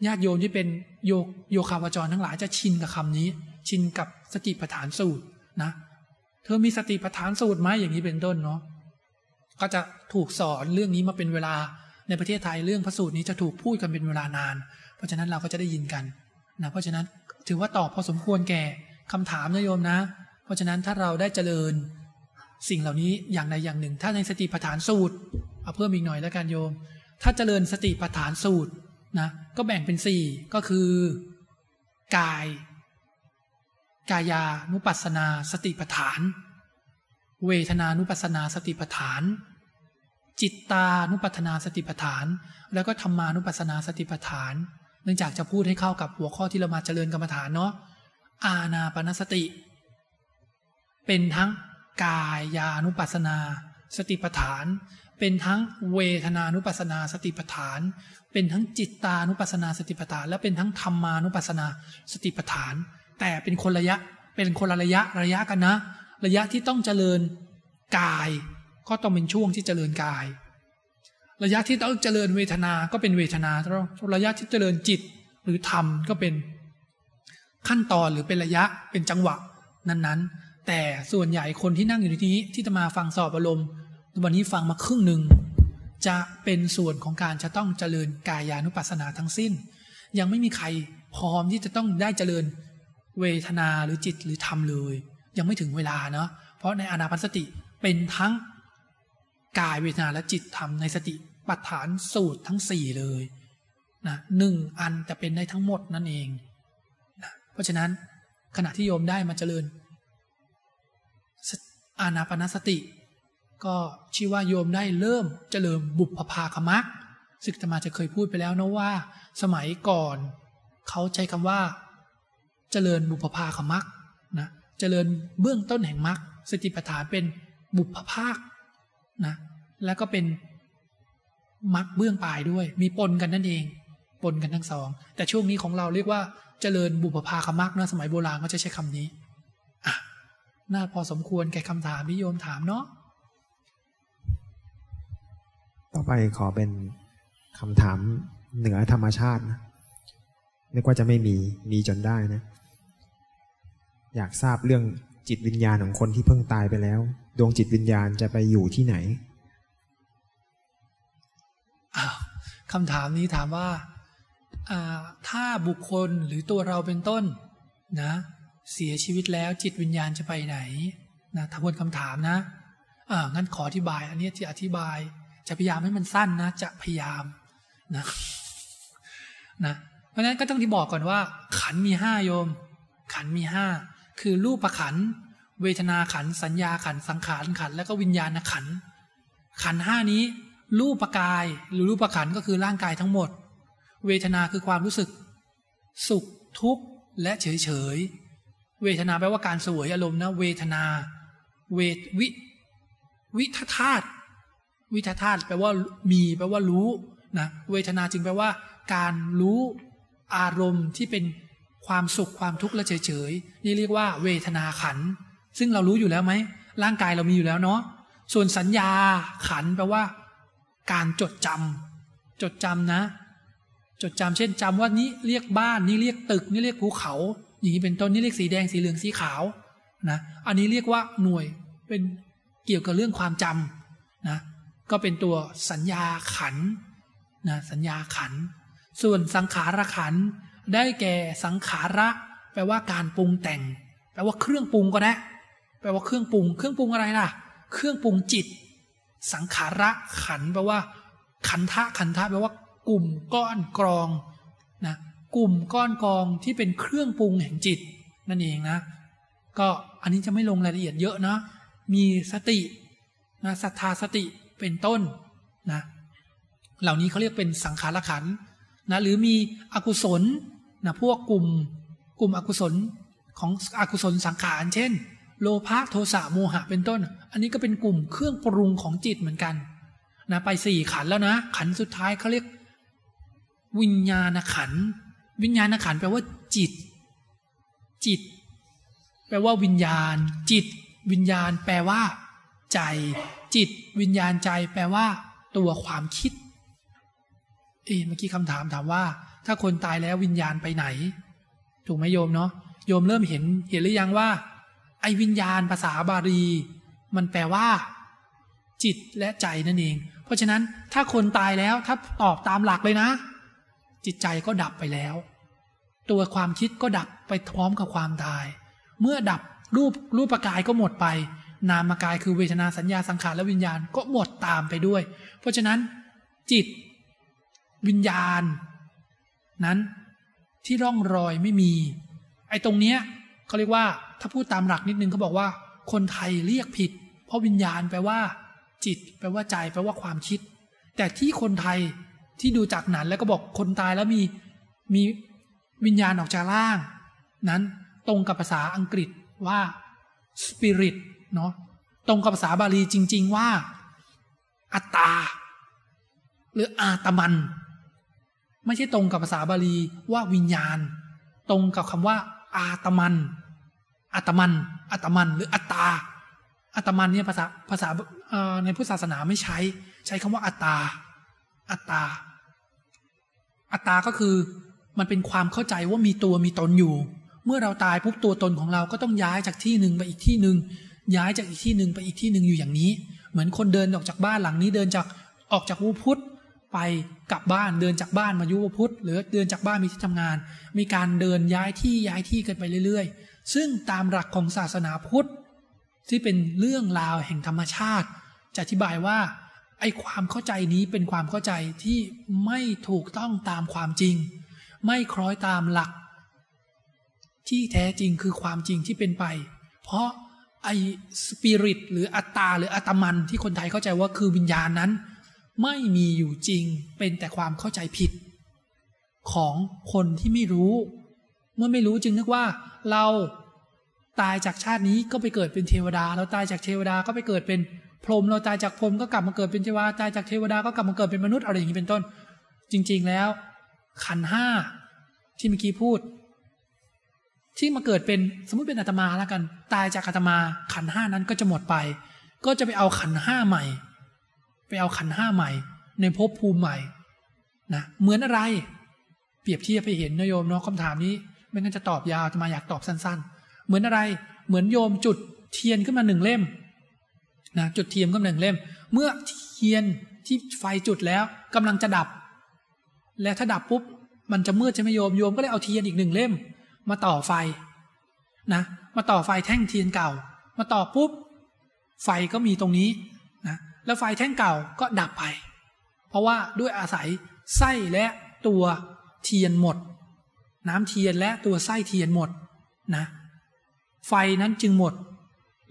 ญาติโยมที่เป็นโยโยคาวจรทั้งหลายจะชินกับคำนี้ ชินกับสติปัฏฐานสูตรนะ เธอมีสติปัฏฐานสูตรไหมอย่างนี้เป็นต้นเนาะก็จะถูกสอนเรื่องนี้มาเป็นเวลาในประเทศไทยเรื่องพระสูตรนี้จะถูกพูดกันเป็นเวลานาน เพราะฉะนั้นเราก็จะได้ยินกันนะเพราะฉะนั้นถือว่าตอบพอสมควรแก่คำถามนะโยมนะ เพราะฉะนั้นถ้าเราได้เจริญ สิ่งเหล่านี้อย่างใดอย่างหนึ่ง ถ้าในสติปัฏฐานสูตรเอาเพิ่มอีกหน่อยแล้วกันโยม ถ้าเจริญสติปัฏฐานสูตรนะก็แบ่งเป็นสี่ก็คือ กาย กายานุปัสสนาสติปัฏฐาน เวทนานุปัสสนาสติปัฏฐาน จิตตานุปัฏนาสติปัฏฐาน แล้วก็ธรรมานุปัสสนาสติปัฏฐาน เนื่องจากจะพูดให้เข้ากับหัวข้อที่เรามาเจริญกรรมฐานเนาะอาณาปณสติ เป็นทั้ง กายานุปัสนา สติปัฏฐาน เป็นทั้งเวทนานุปัสนา สติปัฏฐาน เป็นทั้งจิตตานุปัสนาสติปัฏฐาน และเป็นทั้งธรรมานุปัสสนาสติปัฏฐาน แต่เป็นคนระยะเป็นคนละระยะระยะกันนะ ระยะที่ต้องเจริญกาย ก็ต้องเป็นช่วงที่เจริญกาย ระยะที่ต้องเจริญเวทนาก็เป็นเวทนาระยะที่เจริญจิตหรือธรรมก็เป็นขั้นตอนหรือเป็นระยะเป็นจังหวะนั้นๆ แต่ส่วนใหญ่คนที่นั่งอยู่ที่นี้ที่จะมาฟังสอบอารมณ์ วันนี้ฟังมาครึ่งหนึ่งจะเป็นส่วนของการจะต้องเจริญกายานุปัสสนาทั้งสิ้น ยังไม่มีใครพร้อมที่จะต้องได้เจริญเวทนาหรือจิตหรือธรรมเลย ยังไม่ถึงเวลาเนาะเพราะในอนาปัสติเป็นทั้งกายเวทนาและจิตธรรมในสติปัฏฐานสูตรทั้งสี่เลยนะหนึ่งอันจะเป็นได้ทั้งหมดนั่นเองนะเพราะฉะนั้นขณะที่โยมได้มาเจริญ อานาปนสติ ก็ชื่อว่าโยมได้เริ่มเจริญบุพภาคมักซึ่งธรรมาจะเคยพูดไปแล้วนะว่า สมัยก่อน เขาใช้คำว่า เจริญบุพภาคมักนะเจริญเบื้องต้นแห่งมักสติปัฏฐานเป็นบุพภาคนะแล้วก็เป็นมักเบื้องปลายด้วย มีปนกันนั่นเองปนกันทั้งสอง แต่ช่วงนี้ของเราเรียกว่าเจริญบุพภาคมักนะสมัยโบราณก็จะใช้คำนี้ น่าพอสมควรแก่คำถามที่โยมถามเนาะต่อไปขอเป็นคำถามเหนือธรรมชาตินะนึกว่าจะไม่มีมีจนได้นะ อยากทราบเรื่องจิตวิญญาณของคนที่เพิ่งตายไปแล้ว ดวงจิตวิญญาณจะไปอยู่ที่ไหนคำถามนี้ถามว่าถ้าบุคคลหรือตัวเราเป็นต้น นะ เสียชีวิตแล้วจิตวิญญาณจะไปไหนนะถ้าวนคำถามนะอ่างั้นขออธิบาย อันนี้จะอธิบาย จะพยายามให้มันสั้นนะ จะพยายามนะนะเพราะฉะนั้นก็ต้องที่บอกก่อนว่า ขันมีห้าโยม ขันมีห้าคือรูปประขัน เวทนาขันสัญญาขันสังขารขันแล้วก็วิญญาณขัน ขันห้านี้ รูปประกายหรือรูปประขันก็คือร่างกายทั้งหมด เวทนาคือความรู้สึก สุขทุกข์และเฉยเฉย เวทนาแปลว่าการสวยอารมณ์นะ เวทนา เวทวิวิทธาตุวิทธาตุแปลว่ามีแปลว่ารู้นะเวทนาจึงแปลว่า การรู้อารมณ์ที่เป็นความสุขความทุกข์และเฉยเฉยนี่เรียกว่า เวทนาขัน ซึ่งเรารู้อยู่แล้วไหมร่างกายเรามีอยู่แล้วเนาะส่วนสัญญาขันแปลว่า การจดจำจดจำนะ จดจำเช่นจำว่านี้เรียกบ้าน นี่เรียกตึก นี่เรียกภูเขา อย่างนี้เป็นต้นนี่เรียกสีแดงสีเหลืองสีขาวนะอันนี้เรียกว่าหน่วยเป็นเกี่ยวกับเรื่องความจำนะก็เป็นตัวสัญญาขันนะสัญญาขัน ส่วนสังขารขัน ได้แก่สังขาระ แปลว่าการปรุงแต่ง แปลว่าเครื่องปรุงก็ได้แปลว่าเครื่องปรุง เครื่องปรุงอะไรล่ะ เครื่องปรุงจิต สังขาระขันแปลว่า ขันทะขันทะแปลว่ากลุ่มก้อนกรองนะ กลุ่มก้อนกองที่เป็นเครื่องปรุงแห่งจิต นั่นเองนะ ก็อันนี้จะไม่ลงรายละเอียดเยอะนะ มีสตินะศรัทธาสติเป็นต้นนะ เหล่านี้เขาเรียกเป็นสังขารขันนะหรือมีอกุศลนะพวกกลุ่มกลุ่มอกุศลของอกุศลสังขาร เช่น โลภะโทสะโมหะเป็นต้น อันนี้ก็เป็นกลุ่มเครื่องปรุงของจิตเหมือนกันนะไปสี่ขันแล้วนะ ขันสุดท้ายเขาเรียก วิญญาณขัน วิญญาณขันแปลว่าจิต จิต แปลว่าวิญญาณ จิต วิญญาณ แปลว่า ใจ จิต วิญญาณใจ แปลว่า ตัวความคิด เอ๊เมื่อกี้คำถามถามว่า ถ้าคนตายแล้ววิญญาณไปไหน ถูกไหมโยมเนาะโยมเริ่มเห็นเห็นหรือยังว่า ไอ้วิญญาณภาษาบาลี มันแปลว่า จิตและใจนั่นเอง เพราะฉะนั้นถ้าคนตายแล้วถ้าตอบตามหลักเลยนะ จิตใจก็ดับไปแล้ว ตัวความคิดก็ดับไปพร้อมกับความตาย เมื่อดับรูปรูปกายก็หมดไป นามกายคือเวทนาสัญญาสังขารและวิญญาณก็หมดตามไปด้วย เพราะฉะนั้น จิต วิญญาณ นั้นที่ร่องรอยไม่มี ไอ้ตรงเนี้ยเขาเรียกว่าถ้าพูดตามหลักนิดนึงเขาบอกว่า คนไทยเรียกผิด เพราะวิญญาณแปลว่า จิต แปลว่าใจแปลว่าความคิด แต่ที่คนไทย ที่ดูจากหนันแล้วก็บอกคนตายแล้วมีมีวิญญาณออกจากร่าง นั้นตรงกับภาษาอังกฤษว่า spirit เนาะตรงกับภาษาบาลีจริง ๆว่า อัตตา หรืออาตมัน ไม่ใช่ตรงกับภาษาบาลีว่าวิญญาณ ตรงกับคำว่า อาตมันอัตมันอัตมันหรืออัตตาอัตมันเนี่ยภาษาภาษาในพุทธศาสนาไม่ใช้ ใช้คำว่าอัตตา อัตตา อัตตาก็คือมันเป็นความเข้าใจว่ามีตัวมีตนอยู่ เมื่อเราตายปุ๊บตัวตนของเราก็ต้องย้ายจากที่หนึ่งไปอีกที่หนึ่งย้ายจากอีกที่หนึ่งไปอีกที่หนึ่งอยู่อย่างนี้ เหมือนคนเดินออกจากบ้านหลังนี้เดินจากออกจากวูพุทธไปกลับบ้านเดินจากบ้านมายุวพุทธหรือเดินจากบ้านมีที่ทำงาน มีการเดินย้ายที่ย้ายที่กันไปเรื่อยๆ ซึ่งตามหลักของศาสนาพุทธ ที่เป็นเรื่องราวแห่งธรรมชาติ จะอธิบายว่า ไอ้ความเข้าใจนี้เป็นความเข้าใจที่ไม่ถูกต้องตามความจริง ไม่คล้อยตามหลัก ที่แท้จริงคือความจริงที่เป็นไป เพราะไอ้สปิริตหรืออัตตาหรืออัตมันที่คนไทยเข้าใจว่าคือวิญญาณนั้น ไม่มีอยู่จริงเป็นแต่ความเข้าใจผิด ของคนที่ไม่รู้ เมื่อไม่รู้จึงนึกว่าเราตายจากชาตินี้ก็ไปเกิดเป็นเทวดา เราตายจากเทวดาก็ไปเกิดเป็น พรหมเราตายจากพรหมก็กลับมาเกิดเป็นเทวดาตายจากเทวดาก็กลับมาเกิดเป็นมนุษย์อะไรอย่างนี้เป็นต้น จริง ๆแล้ว ขันห้าที่เมื่อกี้พูด ที่มาเกิดเป็นสมมติเป็นอาตมาแล้วกัน ตายจากอาตมา ขันห้านั้นก็จะหมดไป ก็จะไปเอาขันห้าใหม่ ไปเอาขันห้าใหม่ ในภพภูมิใหม่นะเหมือนอะไร เปรียบเทียบไปเห็นนโยมเนาะคำถามนี้ไม่งั้นจะตอบยาวจะมาอยากตอบสั้น ๆ เหมือนอะไร เหมือนโยมจุดเทียนขึ้นมาหนึ่งเล่ม นะจุดเทียนก็หนึ่งเล่ม เมื่อเทียนที่ไฟจุดแล้วกำลังจะดับ แล้วถ้าดับปุ๊บมันจะมืดใช่ไหมโยมโยมก็เลยเอาเทียนอีกหนึ่งเล่ม มาต่อไฟนะ มาต่อไฟแท่งเทียนเก่า มาต่อปุ๊บไฟก็มีตรงนี้นะแล้วไฟแท่งเก่าก็ดับไป เพราะว่าด้วยอาศัยไส้และตัวเทียนหมด น้ำเทียนและตัวไส้เทียนหมดนะ ไฟนั้นจึงหมด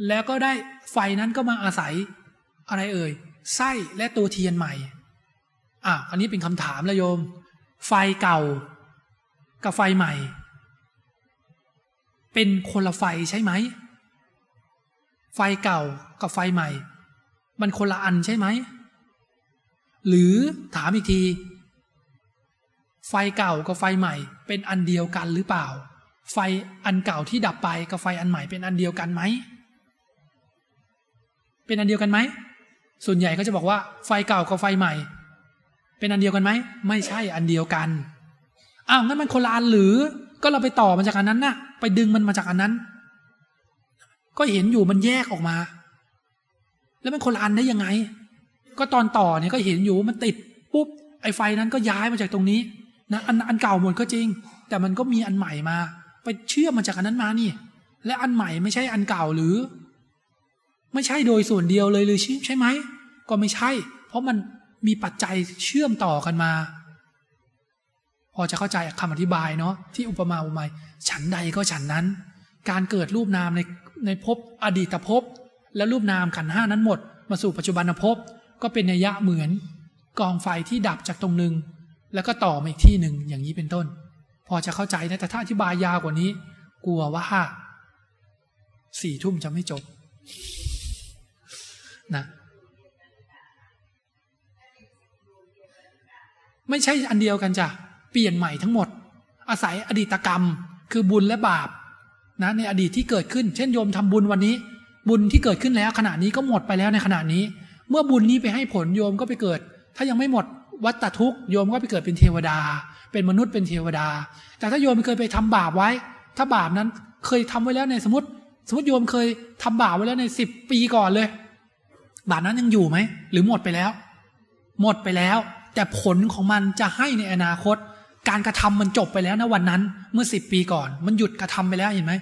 แล้วก็ได้ไฟนั้นก็มาอาศัย อะไรเอ่ย ไส้และตัวเทียนใหม่ อะ อันนี้เป็นคำถามละโยม ไฟเก่า กับไฟใหม่ เป็นคนละไฟใช่ไหม ไฟเก่ากับไฟใหม่ มันคนละอันใช่ไหม หรือถามอีกที ไฟเก่ากับไฟใหม่ เป็นอันเดียวกันหรือเปล่า ไฟอันเก่าที่ดับไปกับไฟอันใหม่เป็นอันเดียวกันไหม เป็นอันเดียวกันไหม ส่วนใหญ่ก็จะบอกว่าไฟเก่ากับไฟใหม่ เป็นอันเดียวกันไหม ไม่ใช่อันเดียวกัน อ้าวงั้นมันคนละอันหรือ ก็เราไปต่อมาจากอันนั้นนะ่ะ ไปดึงมันมาจากอันนั้น ก็เห็นอยู่มันแยกออกมา แล้วมันคนละอันได้ยังไง ก็ตอนต่อเนี่ยก็เห็นอยู่มันติดปุ๊บไอ้ไฟนั้นก็ย้ายมาจากตรงนี้นะอันอันเก่าหมดก็จริง แต่มันก็มีอันใหม่มา ไปเชื่อมมาจากอันนั้นมานี่ และอันใหม่ไม่ใช่อันเก่าหรือ ไม่ใช่โดยส่วนเดียวเลยหรือใช่ไหม ก็ไม่ใช่ เพราะมันมีปัจจัยเชื่อมต่อกันมา พอจะเข้าใจคำอธิบายเนาะที่อุปมาอุปไมยฉันใดก็ฉันนั้น การเกิดรูปนามในในภพอดีตภพ แล้วรูปนามขันห้านั้นหมด มาสู่ปัจจุบันภพก็เป็นนัยยะเหมือน กองไฟที่ดับจากตรงหนึ่งแล้วก็ต่อมาอีกที่หนึ่งอย่างนี้เป็นต้น พอจะเข้าใจนะแต่ถ้าอธิบายยาวกว่านี้ กลัวว่าสี่ทุ่มจะไม่จบ นะไม่ใช่อันเดียวกันจ้ะเปลี่ยนใหม่ทั้งหมด อาศัยอดีตกรรม คือบุญและบาปนะในอดีตที่เกิดขึ้น เช่นโยมทำบุญวันนี้ บุญที่เกิดขึ้นแล้วขณะนี้ก็หมดไปแล้วในขณะนี้ เมื่อบุญนี้ไปให้ผลโยมก็ไปเกิด ถ้ายังไม่หมดวัตทุกโยมก็ไปเกิดเป็นเทวดา เป็นมนุษย์เป็นเทวดา แต่ถ้าโยมเคยไปทำบาปไว้ ถ้าบาปนั้นเคยทำไว้แล้วในสมมติ สมมติโยมเคยทำบาปไว้แล้วในสิบปีก่อนเลย บาปนั้นยังอยู่ไหม หรือหมดไปแล้ว หมดไปแล้ว แต่ผลของมันจะให้ในอนาคต การกระทำมันจบไปแล้วนะวันนั้นเมื่อสิบปีก่อน มันหยุดกระทำไปแล้วเห็นไหม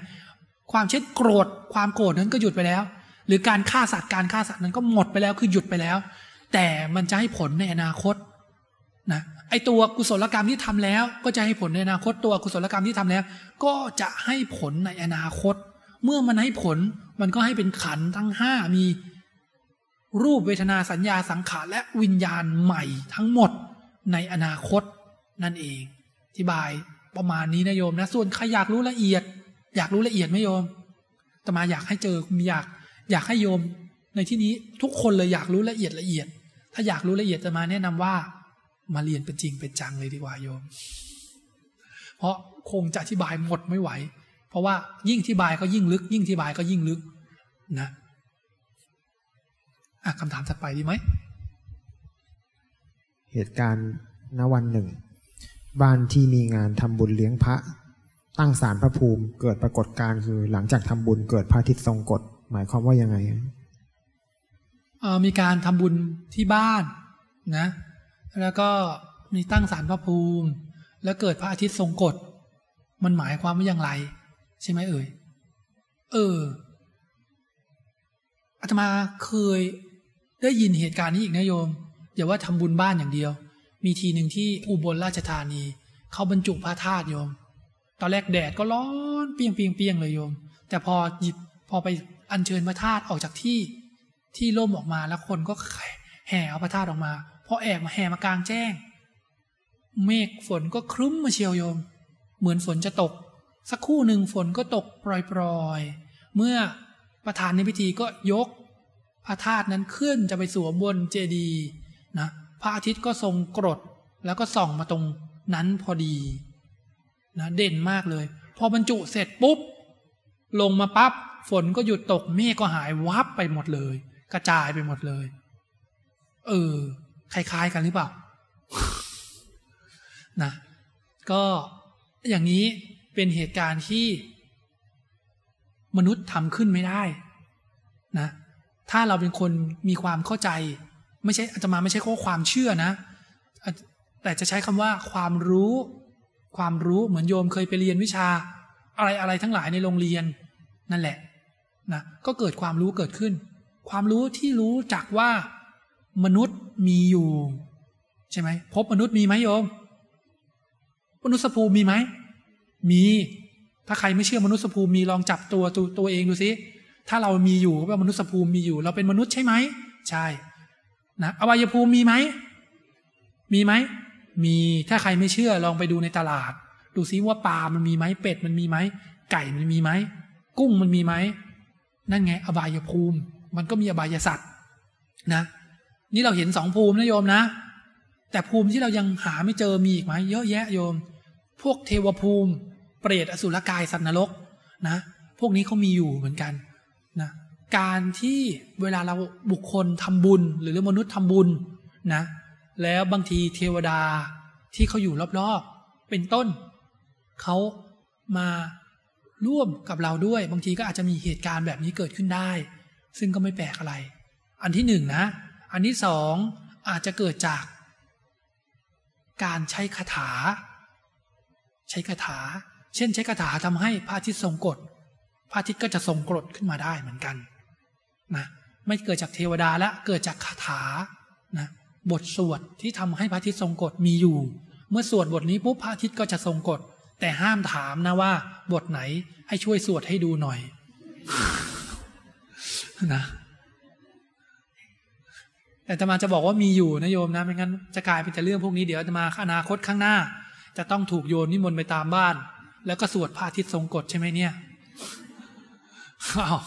ความเช่นโกรธความโกรธนั้นก็หยุดไปแล้ว หรือการฆ่าสัตว์การฆ่าสัตว์นั้นก็หมดไปแล้วคือหยุดไปแล้ว แต่มันจะให้ผลในอนาคตนะไอตัวกุศลกรรมที่ทำแล้ว ก็จะให้ผลในอนาคตตัวกุศลกรรมที่ทำแล้ว ก็จะให้ผลในอนาคต เมื่อมันให้ผลมันก็ให้เป็นขันทั้งห้ามี รูปเวทนาสัญญาสังขารและวิญญาณใหม่ทั้งหมดในอนาคตนั่นเองอธิบายประมาณนี้นะโยมนะ ส่วนใครอยากรู้ละเอียด อยากรู้ละเอียดไหมโยมตมาอยากให้เจอมีอยากอยากให้โยม ในที่นี้ทุกคนเลยอยากรู้ละเอียดละเอียด ถ้าอยากรู้ละเอียดจะมาแนะนำว่า มาเรียนเป็นจริงเป็นจังเลยดีกว่าโยม เพราะคงจะอธิบายหมดไม่ไหว เพราะว่ายิ่งอธิบายก็ยิ่งลึก ยิ่งอธิบายก็ยิ่งลึกนะ อะคำถามถัดไปดีไหม เหตุการณ์ณวันหนึ่ง บ้านที่มีงานทำบุญเลี้ยงพระ ตั้งศาลพระภูมิเกิดปรากฏการณ์คือ หลังจากทำบุญเกิดพระอาทิตย์ทรงกฎหมายความว่ายังไงเอ่อมีการทำบุญที่บ้านนะ แล้วก็มีตั้งศาลพระภูมิ แล้วเกิดพระอาทิตย์ทรงกฎมันหมายความว่าอย่างไร ใช่ไหมเอ่ย เอออาตมาเคย ได้ยินเหตุการณ์นี้อีกนะโยม อย่าว่าทำบุญบ้านอย่างเดียว มีทีหนึ่งที่อุบลราชธานีเขาบรรจุพระธาตุโยม ตอนแรกแดดก็ร้อนเปียงเปียงเปียงเลยโยม แต่พอหยิบพอไปอัญเชิญพระธาตุออกจากที่ที่ร่มออกมาแล้วคนก็แห่เอาพระธาตุออกมาพอแอบมาแห่มากลางแจ้ง เมฆฝนก็ครึ้มมาเชียวโยม เหมือนฝนจะตก สักคู่หนึ่งฝนก็ตกปล่อยๆเมื่อประธานในพิธีก็ยก พระธาตุนั้นขึ้นจะไปสวมบนเจดีนะพระอาทิตย์ก็ทรงกรดแล้วก็ส่องมาตรงนั้นพอดีนะเด่นมากเลย พอบรรจุเสร็จปุ๊บ ลงมาปับ๊บฝนก็หยุดตกเมฆก็หายวับไปหมดเลย กระจายไปหมดเลย เออคล้ายๆกันหรือเปล่านะก็อย่างนี้เป็นเหตุการณ์ที่ มนุษย์ทำขึ้นไม่ได้ นะ ถ้าเราเป็นคนมีความเข้าใจ ไม่ใช่อาจจะมาไม่ใช่ข้อความเชื่อนะ แต่จะใช้คำว่าความรู้ ความรู้เหมือนโยมเคยไปเรียนวิชา อะไรอะไรทั้งหลายในโรงเรียนนั่นแหละนะก็เกิดความรู้เกิดขึ้น ความรู้ที่รู้จักว่ามนุษย์มีอยู่ ใช่ไหมพบมนุษย์มีไหมโยม มนุษย์ภูมิมีไหมมี ถ้าใครไม่เชื่อมนุษย์ภูมิมีลองจับตัวตัวตัวเองดูสิ ถ้าเรามีอยู่ก็แปลว่ามนุษย์ภูมิมีอยู่ เราเป็นมนุษย์ใช่ไหม ใช่นะอวัยภูมิมีไหม มีไหม มีถ้าใครไม่เชื่อลองไปดูในตลาด ดูซิว่าปลามันมีไหมเป็ดมันมีไหม ไก่มันมีไหม กุ้งมันมีไหม นั่นไง อบายภูมิ มันก็มีอบายสัตว์นะ นี่เราเห็นสองภูมินะโยมนะ แต่ภูมิที่เรายังหาไม่เจอมีอีกไหมเยอะแยะโยม พวกเทวภูมิ เปรตอสุรกายสัตว์นรกนะ พวกนี้เขามีอยู่เหมือนกัน นะการที่เวลาเราบุคคลทำบุญ หรือมนุษย์ทำบุญนะแล้วบางทีเทวดาที่เขาอยู่รอบๆเป็นต้น เขามาร่วมกับเราด้วย บางทีก็อาจจะมีเหตุการณ์แบบนี้เกิดขึ้นได้ ซึ่งก็ไม่แปลกอะไร อันที่หนึ่งนะ อันที่สองอาจจะเกิดจาก การใช้คาถา ใช้คาถา เช่น ใช้คาถาทำให้พระอาทิตย์ทรงกฎ พระอาทิตย์ก็จะทรงกรดขึ้นมาได้เหมือนกันนะไม่เกิดจากเทวดาละเกิดจากคาถานะบทสวดที่ทำให้พระอาทิตย์ทรงกฎมีอยู่ เมื่อสวดบทนี้ปุ๊บพระอาทิตย์ก็จะทรงกฎแต่ห้ามถามนะว่า บทไหนให้ช่วยสวดให้ดูหน่อยนะแต่จะมาจะบอกว่ามีอยู่นะโยมนะไม่งั้นจะกลายเป็นแต่เรื่องพวกนี้เดี๋ยวจะมาอนาคตข้างหน้า จะต้องถูกโยนนิมนต์ไปตามบ้าน แล้วก็สวดพระอาทิตย์ทรงกฎใช่ไหมเนี่ย อ้าว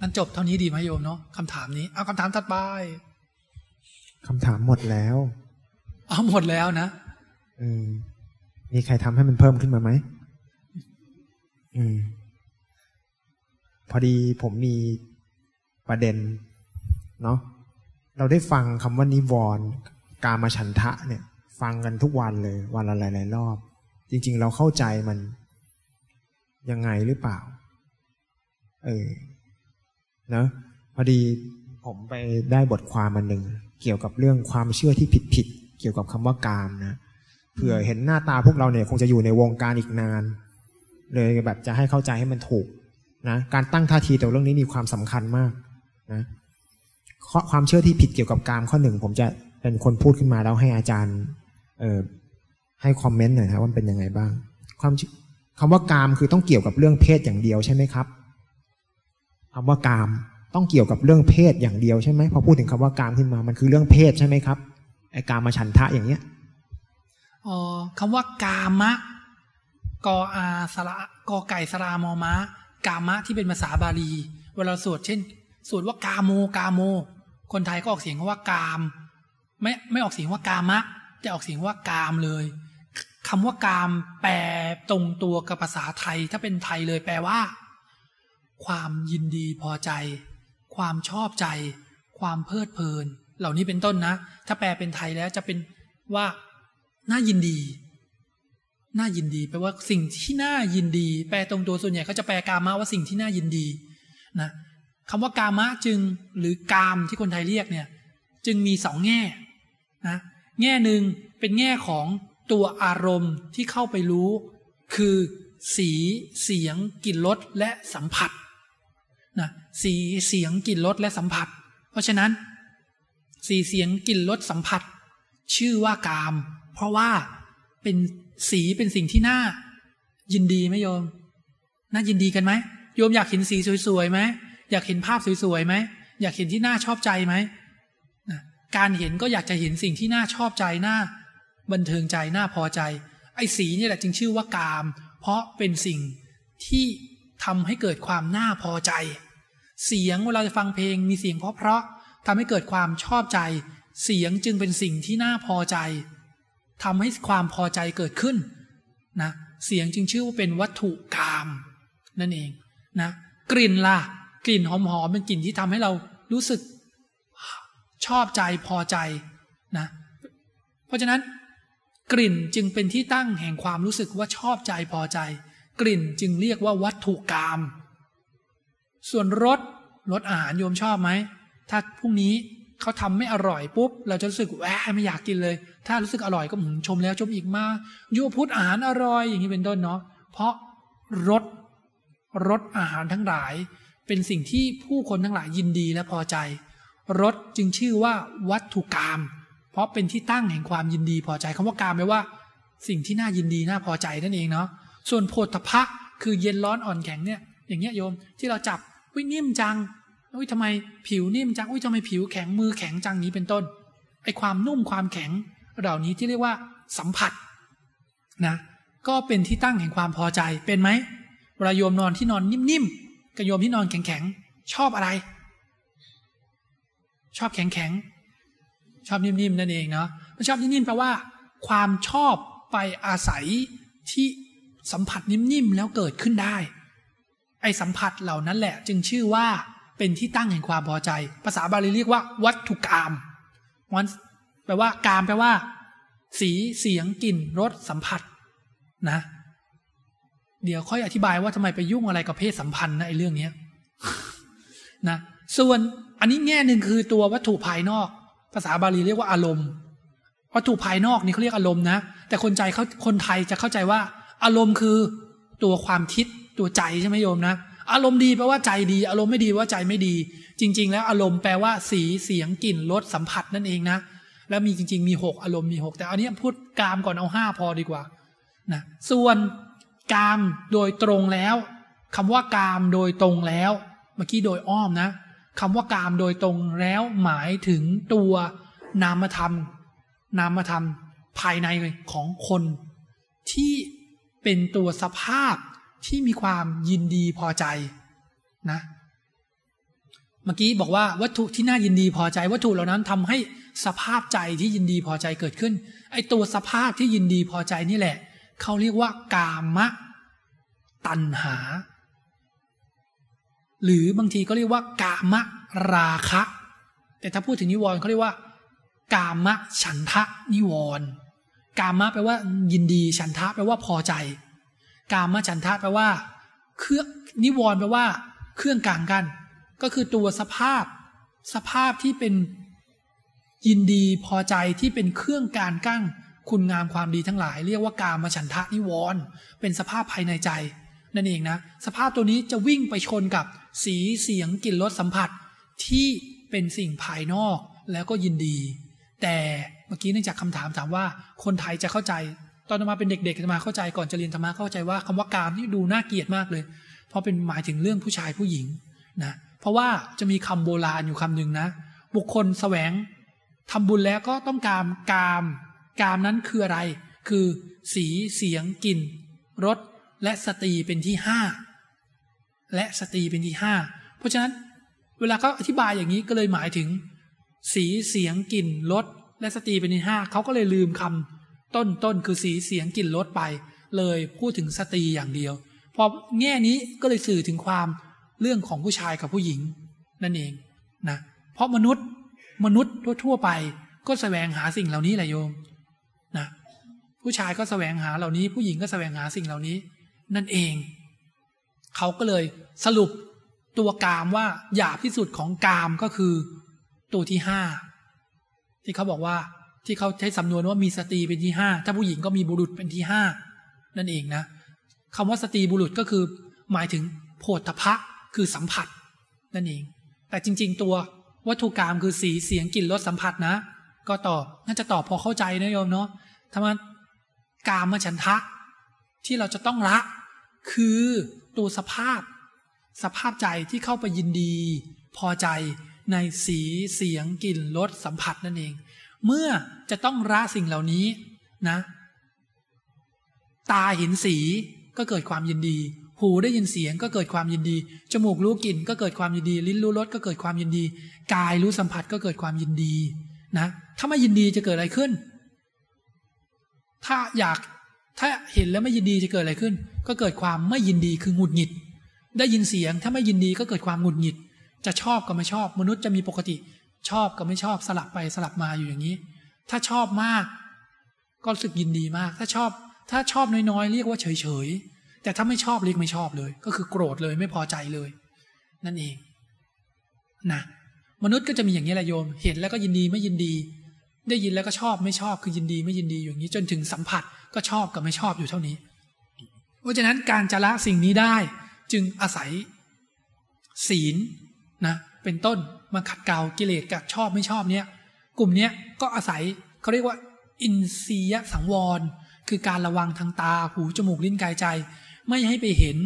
นั่นจบเท่านี้ดีไหมโยมเนาะคำถามนี้ เอาคำถามถัดไปคำถามหมดแล้ว เอาหมดแล้วนะอืมมีใครทำให้มันเพิ่มขึ้นมาไหมอืมพอดีผมมีประเด็น เนาะเราได้ฟังคำว่านิวรณ์กามาฉันทะเนี่ย ฟังกันทุกวันเลย วันละหลายๆรอบ จริง ๆ เราเข้าใจมัน ยังไงหรือเปล่า เออเนะพอดีผมไปได้บทความมันหนึ่งเกี่ยวกับเรื่องความเชื่อที่ผิดผิดเกี่ยวกับคำว่ากามนะเผื่อเห็นหน้าตาพวกเราเนี่ยคงจะอยู่ในวงการอีกนาน เลยแบบจะให้เข้าใจให้มันถูกนะการตั้งท่าทีต่อเรื่องนี้มีความสำคัญมากนะความเชื่อที่ผิดเกี่ยวกับกามข้อหนึ่งผมจะเป็นคนพูดขึ้นมาแล้วให้อาจารย์เออให้คอมเมนต์หน่อยครับว่าเป็นยังไงบ้าง ความ คำว่ากามคือต้องเกี่ยวกับเรื่องเพศอย่างเดียวใช่ไหมครับคำว่ากามต้องเกี่ยวกับเรื่องเพศอย่างเดียวใช่ไหมพอพูดถึงคำว่ากามขึ้นมามันคือเรื่องเพศใช่ไหมครับไอ้กามมาฉันทะอย่างเนี้ยอ๋อคำว่ากามะกออาสระกอไก่สรามอมะ กามะที่เป็นภาษาบาลี เวลาสวดเช่นสวดว่ากาโมกาโม คนไทยก็ออกเสียงว่ากาม ไม่ไม่ออกเสียงว่ากามะ จะออกเสียงว่ากามเลย คำว่ากามแปลตรงตัวกับภาษาไทย ถ้าเป็นไทยเลยแปลว่า ความยินดีพอใจ ความชอบใจ ความเพลิดเพลิน เหล่านี้เป็นต้นนะ ถ้าแปลเป็นไทยแล้วจะเป็นว่าน่ายินดี น่ายินดีแปลว่าสิ่งที่น่ายินดี แปลตรงตัวส่วนใหญ่เขาจะแปลกามะว่าสิ่งที่น่ายินดีนะคำว่ากามะจึงหรือกามที่คนไทยเรียกเนี่ย จึงมีสองแง่นะแง่หนึ่งเป็นแง่ของ ตัวอารมณ์ที่เข้าไปรู้ คือสีเสียงกลิ่นรสและสัมผัสนะสีเสียงกลิ่นรสและสัมผัส เพราะฉะนั้น สีเสียงกลิ่นรสสัมผัส ชื่อว่ากาม เพราะว่าเป็นสีเป็นสิ่งที่น่า ยินดีไหมโยม น่ายินดีกันไหมโยมอยากเห็นสีสวยๆไหมอยากเห็นภาพสวยๆไหมอยากเห็นที่น่าชอบใจไหมการเห็นก็อยากจะเห็นสิ่งที่น่าชอบใจน่า บันเทิงใจน่าพอใจ ไอ้สีนี่แหละจึงชื่อว่ากาม เพราะเป็นสิ่งที่ทำให้เกิดความน่าพอใจ เสียงเวลาจะฟังเพลงมีเสียงเพราะเพราะทำให้เกิดความชอบใจ เสียงจึงเป็นสิ่งที่น่าพอใจทำให้ความพอใจเกิดขึ้นนะเสียงจึงชื่อว่าเป็นวัตถุกาม นั่นเองนะกลิ่นล่ะ กลิ่นหอมๆเป็นกลิ่นที่ทำให้เรารู้สึกชอบใจพอใจนะ เพราะฉะนั้น กลิ่นจึงเป็นที่ตั้งแห่งความรู้สึกว่าชอบใจพอใจ กลิ่นจึงเรียกว่าวัตถุกรรมส่วนรสรสอาหารโยมชอบไหมถ้าพรุ่งนี้เขาทำไม่อร่อยปุ๊บ เราจะรู้สึกแหวไม่อยากกินเลย ถ้ารู้สึกอร่อยก็ชมแล้วชมอีกมายูพุทธอาหารอร่อยอย่างนี้เป็นต้นเนาะเพราะรสรสอาหารทั้งหลาย เป็นสิ่งที่ผู้คนทั้งหลายยินดีและพอใจรสจึงชื่อว่าวัตถุกรรม เพราะเป็นที่ตั้งแห่งความยินดีพอใจคำว่ากรรมแปลว่า สิ่งที่น่ายินดีน่าพอใจนั่นเองเนาะส่วนโพธพะคือเย็นร้อนอ่อนแข็งเนี่ย อย่างเงี้ยโยมที่เราจับวินิ่มจังอุ้ยทำไมผิวนิ่มจังอุ้ยทำไมผิวแข็งมือแข็งจังนี้เป็นต้นไอความนุ่มความแข็งเหล่านี้ที่เรียกว่าสัมผัสนะก็เป็นที่ตั้งแห่งความพอใจเป็นไหมเวลาโยมนอนที่นอนนิ่มๆกับโยมที่นอนแข็งๆชอบอะไร ชอบแข็งแข็ง ชอบนิ่มๆนั่นเองเนาะไม่ชอบนิ่มๆแปลว่า ความชอบไปอาศัยที่สัมผัสนิ่มๆแล้วเกิดขึ้นได้ ไอสัมผัสเหล่านั้นแหละ จึงชื่อว่าเป็นที่ตั้งแห่งความพอใจ ภาษาบาลีเรียกว่า วัตถุกรรมวันแปลว่ากามแปลว่า สีเสียงกลิ่นรสสัมผัสนะ เดี๋ยวค่อยอธิบายว่าทำไมไปยุ่งอะไรกับเพศสัมพันธ์นะไอเรื่องนี้นะส่วนอันนี้แง่หนึ่งคือตัววัตถุภายนอก ภาษาบาลีเรียกว่าอารมณ์วัตถุภายนอกนี่เขาเรียกอารมณ์นะ แต่คนใจเขาคนไทยจะเข้าใจว่า อารมณ์คือตัวความคิดตัวใจใช่ไหมโยมนะ อารมณ์ดีแปลว่าใจดี อารมณ์ไม่ดีว่าใจไม่ดี จริง ๆ แล้วอารมณ์แปลว่าสีเสียงกลิ่นรสสัมผัสนั่นเองนะ แล้วมีจริง ๆ มีหกอารมณ์มีหกแต่อันนี้พูดกามก่อนเอาห้าพอดีกว่านะส่วนกามโดยตรงแล้วคำว่ากามโดยตรงแล้ว เมื่อกี้โดยอ้อมนะ คำว่ากามโดยตรงแล้วหมายถึงตัวนามธรรม นามธรรมภายในของคน ที่เป็นตัวสภาพที่มีความยินดีพอใจนะ เมื่อกี้บอกว่าวัตถุที่น่ายินดีพอใจ วัตถุเหล่านั้นทำให้สภาพใจที่ยินดีพอใจเกิดขึ้น ไอตัวสภาพที่ยินดีพอใจนี่แหละ เขาเรียกว่ากามะ ตัณหา หรือบางทีก็เรียกว่ากามะราคะ แต่ถ้าพูดถึงนิวรณ์เขาเรียกว่า กามะฉันทะนิวรณ์กามะแปลว่ายินดี ฉันทะแปลว่าพอใจ กามะฉันทะแปลว่า เครื่องนิวรณ์แปลว่า เครื่องกลางกัน ก็คือตัวสภาพ สภาพที่เป็นยินดีพอใจที่เป็นเครื่องการกั้งคุณงามความดีทั้งหลาย เรียกว่ากามฉันทะนิวรณ์เป็นสภาพภายในใจ นั่นเองนะ สภาพตัวนี้จะวิ่งไปชนกับ สีเสียงกลิ่นรสสัมผัสที่เป็นสิ่งภายนอกแล้วก็ยินดี แต่เมื่อกี้เนื่องจากคำถามถามว่า คนไทยจะเข้าใจ ตอนมาเป็นเด็กๆจะมาเข้าใจก่อนจะเรียนธรรมะเข้าใจว่าคำว่ากามนี่ดูน่าเกลียดมากเลย เพราะเป็นหมายถึงเรื่องผู้ชายผู้หญิงนะเพราะว่าจะมีคำโบราณอยู่คำหนึ่งนะ บุคคลแสวงทำบุญแล้วก็ต้องการกาม กามนั้นคืออะไร คือสีเสียงกลิ่นรสและสตรีเป็นที่ห้า และสตรีเป็นที่ห้าเพราะฉะนั้นเวลาเขาอธิบายอย่างนี้ก็เลยหมายถึง สีเสียงกลิ่นรสและสตรีเป็นที่ห้าเขาก็เลยลืมคต้นต้นคือสีเสียงกลิ่นรสไป เลยพูดถึงสตรีอย่างเดียวพอแง่นี้ก็เลยสื่อถึงความเรื่องของผู้ชายกับผู้หญิงนั่นเองนะเพราะมนุษย์มนุษย์ทั่วๆไป ก็แสวงหาสิ่งเหล่านี้แหละโยมนะผู้ชายก็แสวงหาเหล่านี้ ผู้หญิงก็แสวงหาสิ่งเหล่านี้ นั่นเอง เขาก็เลยสรุปตัวกามว่าหยาบที่สุดของกามก็คือ ตัวที่ห้าที่เขาบอกว่าที่เขาใช้สำนวนว่ามีสตรีเป็นที่ห้าถ้าผู้หญิงก็มีบุรุษเป็นที่ห้านั่นเองนะคำว่าสตรีบุรุษก็คือ หมายถึงโพธพะคือสัมผัส นั่นเอง แต่จริง ๆ ตัววัตถุกรรมคือสีเสียงกลิ่นรสสัมผัสนะ ก็ตอบน่าจะตอบพอเข้าใจนะโยมเนาะธรรมกามฉันทะ ที่เราจะต้องละ คือ ตัวสภาพ สภาพใจที่เข้าไปยินดี พอใจในสีเสียงกลิ่นรสสัมผัสนั่นเอง เมื่อจะต้องละสิ่งเหล่านี้นะ ตาเห็นสีก็เกิดความยินดี หูได้ยินเสียงก็เกิดความยินดี จมูกรู้กลิ่นก็เกิดความยินดี ลิ้นรู้รสก็เกิดความยินดี กายรู้สัมผัสก็เกิดความยินดีนะ ถ้าไม่ยินดีจะเกิดอะไรขึ้น ถ้าอยาก ถ้าเห็นแล้วไม่ยินดีจะเกิดอะไรขึ้น ก็เกิดความไม่ยินดีคือหงุดหงิด ได้ยินเสียงถ้าไม่ยินดีก็เกิดความหงุดหงิด จะชอบก็ไม่ชอบ มนุษย์จะมีปกติ ชอบก็ไม่ชอบสลับไปสลับมาอยู่อย่างนี้ ถ้าชอบมาก ก็รู้สึกยินดีมาก ถ้าชอบ ถ้าชอบน้อยๆเรียกว่าเฉยๆแต่ถ้าไม่ชอบเรียกไม่ชอบเลย ก็คือโกรธเลยไม่พอใจเลย นั่นเองนะมนุษย์ก็จะมีอย่างนี้แหละโยม เห็นแล้วก็ยินดีไม่ยินดี ได้ยินแล้วก็ชอบไม่ชอบคือยินดีไม่ยินดีอย่างนี้ จนถึงสัมผัสก็ชอบกับไม่ชอบอยู่เท่านี้ เพราะฉะนั้นการจะละสิ่งนี้ได้ จึงอาศัย ศีลนะเป็นต้นมาขัดเกลากิเลสกับชอบไม่ชอบเนี้ยกลุ่มเนี้ยก็อาศัยเขาเรียกว่า อินทรียสังวร คือการระวังทางตาหูจมูกลิ้นกายใจ ไม่ให้ไปเห็น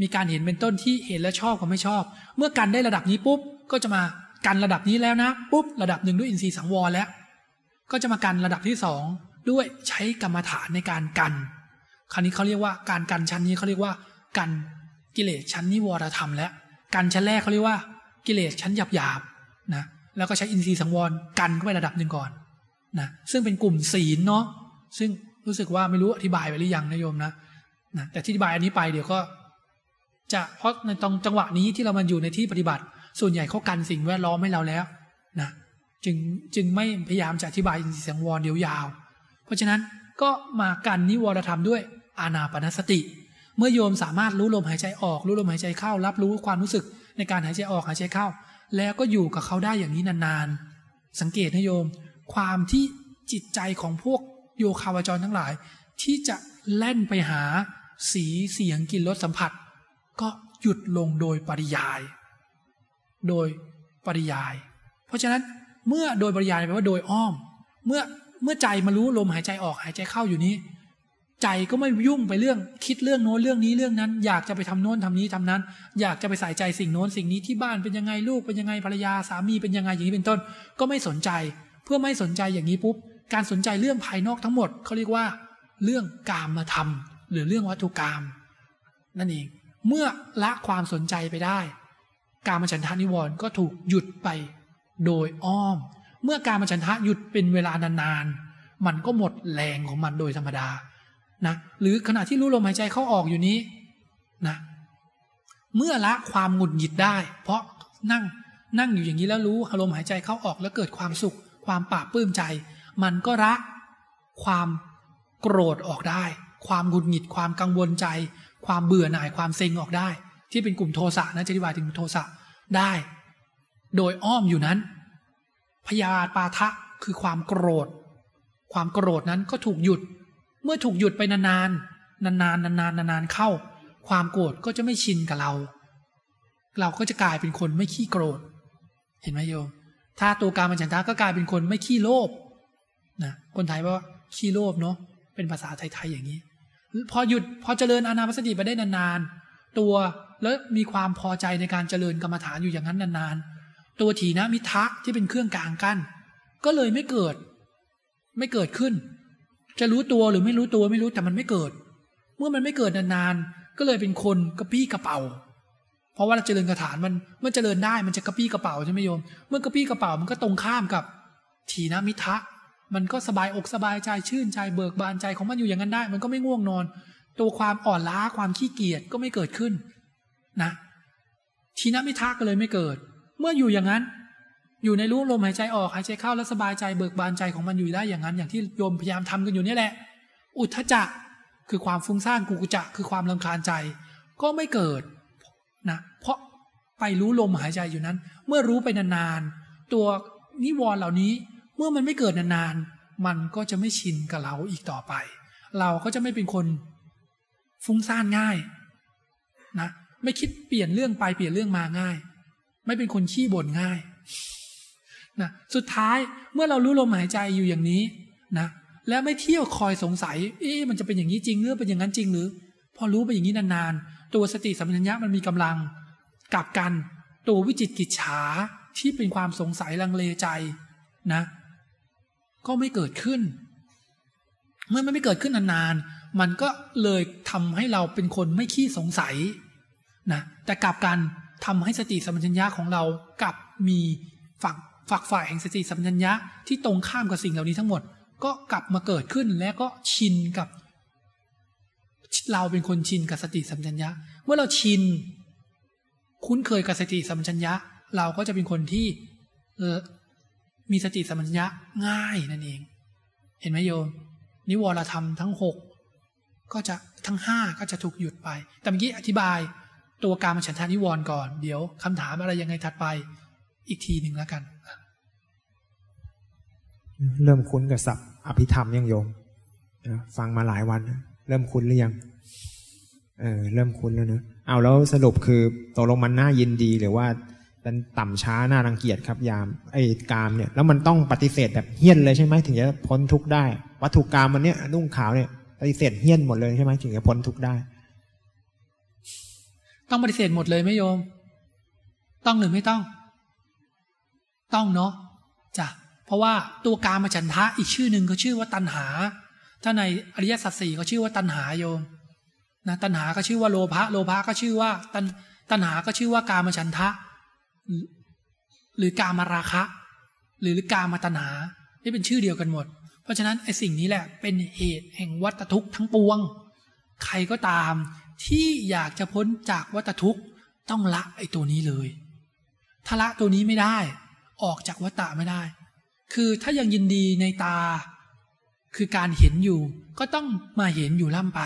มีการเห็นเป็นต้นที่เห็นแล้วชอบกับไม่ชอบ เมื่อกันได้ระดับนี้ปุ๊บก็จะมา กันระดับนี้แล้วนะปุ๊บระดับหนึ่งด้วยอินทรีย์สังวรแล้ว ก็จะมากันระดับที่สองด้วยใช้กรรมฐานในการกัน คราวนี้เขาเรียกว่าการกันชั้นนี้เขาเรียกว่ากันกิเลสชั้นนิวรธรรมและกันชั้นแรกเขาเรียกว่ากิเลสชั้นหยาบหยาบนะแล้วก็ใช้อินทรีย์สังวรกันเข้าไประดับหนึ่งก่อนนะซึ่งเป็นกลุ่มศีลเนาะซึ่งรู้สึกว่าไม่รู้อธิบายไปหรือยังนะโยมนะนะแต่ที่อธิบายอันนี้ไปเดี๋ยวก็ จะเพราะในตรงจังหวะนี้ที่เรามาอยู่ในที่ปฏิบัติ ส่วนใหญ่เขากันสิ่งแวดล้อมให้เราแล้วนะจึงจึงไม่พยายามจะอธิบายอินทรีย์สังวรเดียวยาว เพราะฉะนั้นก็มากันนิวรธรรมด้วยอานาปนสติ เมื่อโยมสามารถรู้ลมหายใจออก รู้ลมหายใจเข้า รับรู้ความรู้สึกในการหายใจออกหายใจเข้า แล้วก็อยู่กับเขาได้อย่างนี้นานๆ สังเกตนะโยม ความที่จิตใจของพวกโยคาวจรทั้งหลาย ที่จะแล่นไปหาสีเสียงกลิ่นรสสัมผัส ก็หยุดลงโดยปริยาย โดยปริยาย เพราะฉะนั้นเมื่อโดยปริยายแปลว่าโดยอ้อม เมื่อเมื่อใจมารู้ลมหายใจออกหายใจเข้าอยู่นี้ ใจก็ไม่ยุ่งไปเรื่องคิดเรื่องโน้นเรื่องนี้เรื่องนั้น อยากจะไปทำโน้นทำนี้ทำนั้น อยากจะไปใส่ใจสิ่งโน้นสิ่งนี้ที่บ้านเป็นยังไงลูกเป็นยังไงภรรยาสามีเป็นยังไงอย่างนี้เป็นต้น ก็ไม่สนใจ เพื่อไม่สนใจอย่างนี้ปุ๊บการสนใจเรื่องภายนอกทั้งหมดเขาเรียกว่า เรื่องกามมาทำหรือเรื่องวัตถุกรรมนั่นเองเมื่อละความสนใจไปได้ การมาฉันทานิวรณ์ก็ถูกหยุดไปโดยอ้อม เมื่อการมาฉันทะหยุดเป็นเวลานานๆ มันก็หมดแรงของมันโดยธรรมดานะหรือขณะที่รู้ลมหายใจเข้าออกอยู่นี้นะเมื่อละความหงุดหงิดได้ เพราะนั่งนั่งอยู่อย่างนี้แล้วรู้ลมหายใจเข้าออกแล้วเกิดความสุข ความปราบปลื้มใจ มันก็ละความโกรธออกได้ ความหงุดหงิดความกังวลใจ ความเบื่อหน่ายความเซ็งออกได้ ที่เป็นกลุ่มโทสะนะจะอธิบายถึงโทสะได้ โดยอ้อมอยู่นั้น พยาปาทะคือความโกรธ ความโกรธนั้นก็ถูกหยุด เมื่อถูกหยุดไปนานๆนานๆนานๆนานๆเข้า ความโกรธก็จะไม่ชินกับเรา เราก็จะกลายเป็นคนไม่ขี้โกรธ เห็นไหมโยม ถ้าตัวการมัญชันทะก็กลายเป็นคนไม่ขี้โลภนะคนไทยว่าขี้โลภเนาะเป็นภาษาไทยๆอย่างนี้ พอหยุดพอเจริญอานาปสติไปได้นานๆ ตัวแล้วมีความพอใจในการเจริญกรรมฐานอยู่อย่างนั้นนานๆ ตัวถีนมิทะที่เป็นเครื่องกลางกัน้นก็เลยไม่เกิด ไม่เกิดขึ้น จะรู้ตัวหรือไม่รู้ตัวไม่รู้แต่มันไม่เกิด เมื่อมันไม่เกิดนานๆก็เลยเป็นคนกระปี้กระเป๋า เพราะว่าเจริญกระฐานมันเมื่อเจริญได้มันจะกระปี้กระเป๋าใช่ไหมโยม เมื่อกระปี้กระเป๋ามันก็ตรงข้ามกับถีนมิทะมันก็สบายอกสบายใจชื่นใจเบิกบานใจของมันอยู่อย่างนั้นได้ มันก็ไม่ง่วงนอน ตัวความอ่อนล้าความขี้เกียจก็ไม่เกิดขึ้น นะทีนมิทาก็เลยไม่เกิด เมื่ออยู่อย่างนั้น อยู่ในรู้ลมหายใจออกหายใจเข้าแล้วสบายใจเบิกบานใจของมันอยู่ได้อย่างนั้น อย่างที่โยมพยายามทำกันอยู่นี่แหละ อุทธจักคือความฟุ้งซ่านกุกุจักคือความลำคาญใจ ก็ไม่เกิดนะเพราะไปรู้ลมหายใจอยู่นั้น เมื่อรู้ไปนานๆตัวนิวรณ์เหล่านี้เมื่อมันไม่เกิดนานๆมันก็จะไม่ชินกับเราอีกต่อไป เราก็จะไม่เป็นคน ฟุ้งซ่านง่ายนะไม่คิดเปลี่ยนเรื่องไปเปลี่ยนเรื่องมาง่าย ไม่เป็นคนขี้บ่นง่ายนะสุดท้ายเมื่อเรารู้ลมหายใจอยู่อย่างนี้นะแล้วไม่เที่ยวคอยสงสัย เอ๊ะมันจะเป็นอย่างนี้จริงหรือเป็นอย่างนั้นจริงหรือ พอรู้ไปอย่างนี้นานๆ ตัวสติสัมปชัญญะมันมีกำลังกลับกัน ตัววิจิตกิจฉาที่เป็นความสงสัยลังเลใจนะ ก็ไม่เกิดขึ้น เมื่อมันไม่เกิดขึ้นนานๆ มันก็เลยทำให้เราเป็นคนไม่ขี้สงสัยนะแต่กลับกันทำให้สติสัมปชัญญะของเรากลับมีฝักฝักฝ่ายแห่งสติสัมปชัญญะที่ตรงข้ามกับสิ่งเหล่านี้ทั้งหมด ก็กลับมาเกิดขึ้นและก็ชินกับเราเป็นคนชินกับสติสัมปชัญญะ เมื่อเราชิน คุ้นเคยกับสติสัมปชัญญะ เราก็จะเป็นคนที่เออมีสติสัมปชัญญะง่ายนั่นเอง เห็นไหมโยม นิวรธรรมทั้งหก ก็จะทั้งห้าก็จะถูกหยุดไป แต่เมื่อกี้อธิบายตัวการมฉันทานิวรณ์ก่อน เดี๋ยวคำถามอะไรยังไงถัดไปอีกทีหนึ่งแล้วกัน เริ่มคุ้นกับศัพท์อภิธรรมยังโยมฟังมาหลายวัน เริ่มคุ้นหรือยังเออเริ่มคุ้นแล้วเนอะเอาแล้วสรุปคือตกลงมันน่ายินดีหรือว่าเป็นต่ำช้าน่ารังเกียจครับยามไอ้กามเนี่ยแล้วมันต้องปฏิเสธแบบเฮี้ยนเลยใช่ไหมถึงจะพ้นทุกข์ได้ วัตถุกรรมมันเนี้ยนุ่งขาวเนี่ย ปฏิเสธเฮี้ยนหมดเลยใช่ไหมถึงจะพ้นทุกข์ได้ ต้องปฏิเสธหมดเลยไหมโยม ต้องหรือไม่ต้อง ต้องเนาะจ้ะเพราะว่าตัวกามฉันทะอีกชื่อหนึ่งเขาชื่อว่าตัณหา ถ้าในอริยสัจสี่เขาชื่อว่าตัณหาโยมนะตัณหาก็ชื่อว่าโลภะโลภะก็ชื่อว่าตัณตัณหาก็ชื่อว่ากามฉันทะ หรือกามราคะ หรือกามตัณหา นี่เป็นชื่อเดียวกันหมด เพราะฉะนั้นไอ้สิ่งนี้แหละเป็นเหตุแห่งวัฏทุกข์ทั้งปวง ใครก็ตามที่อยากจะพ้นจากวัฏทุกข์ต้องละไอ้ตัวนี้เลยถ้าละตัวนี้ไม่ได้ ออกจากวัฏฏะไม่ได้ คือถ้ายังยินดีในตา คือการเห็นอยู่ ก็ต้องมาเห็นอยู่ล่ำไป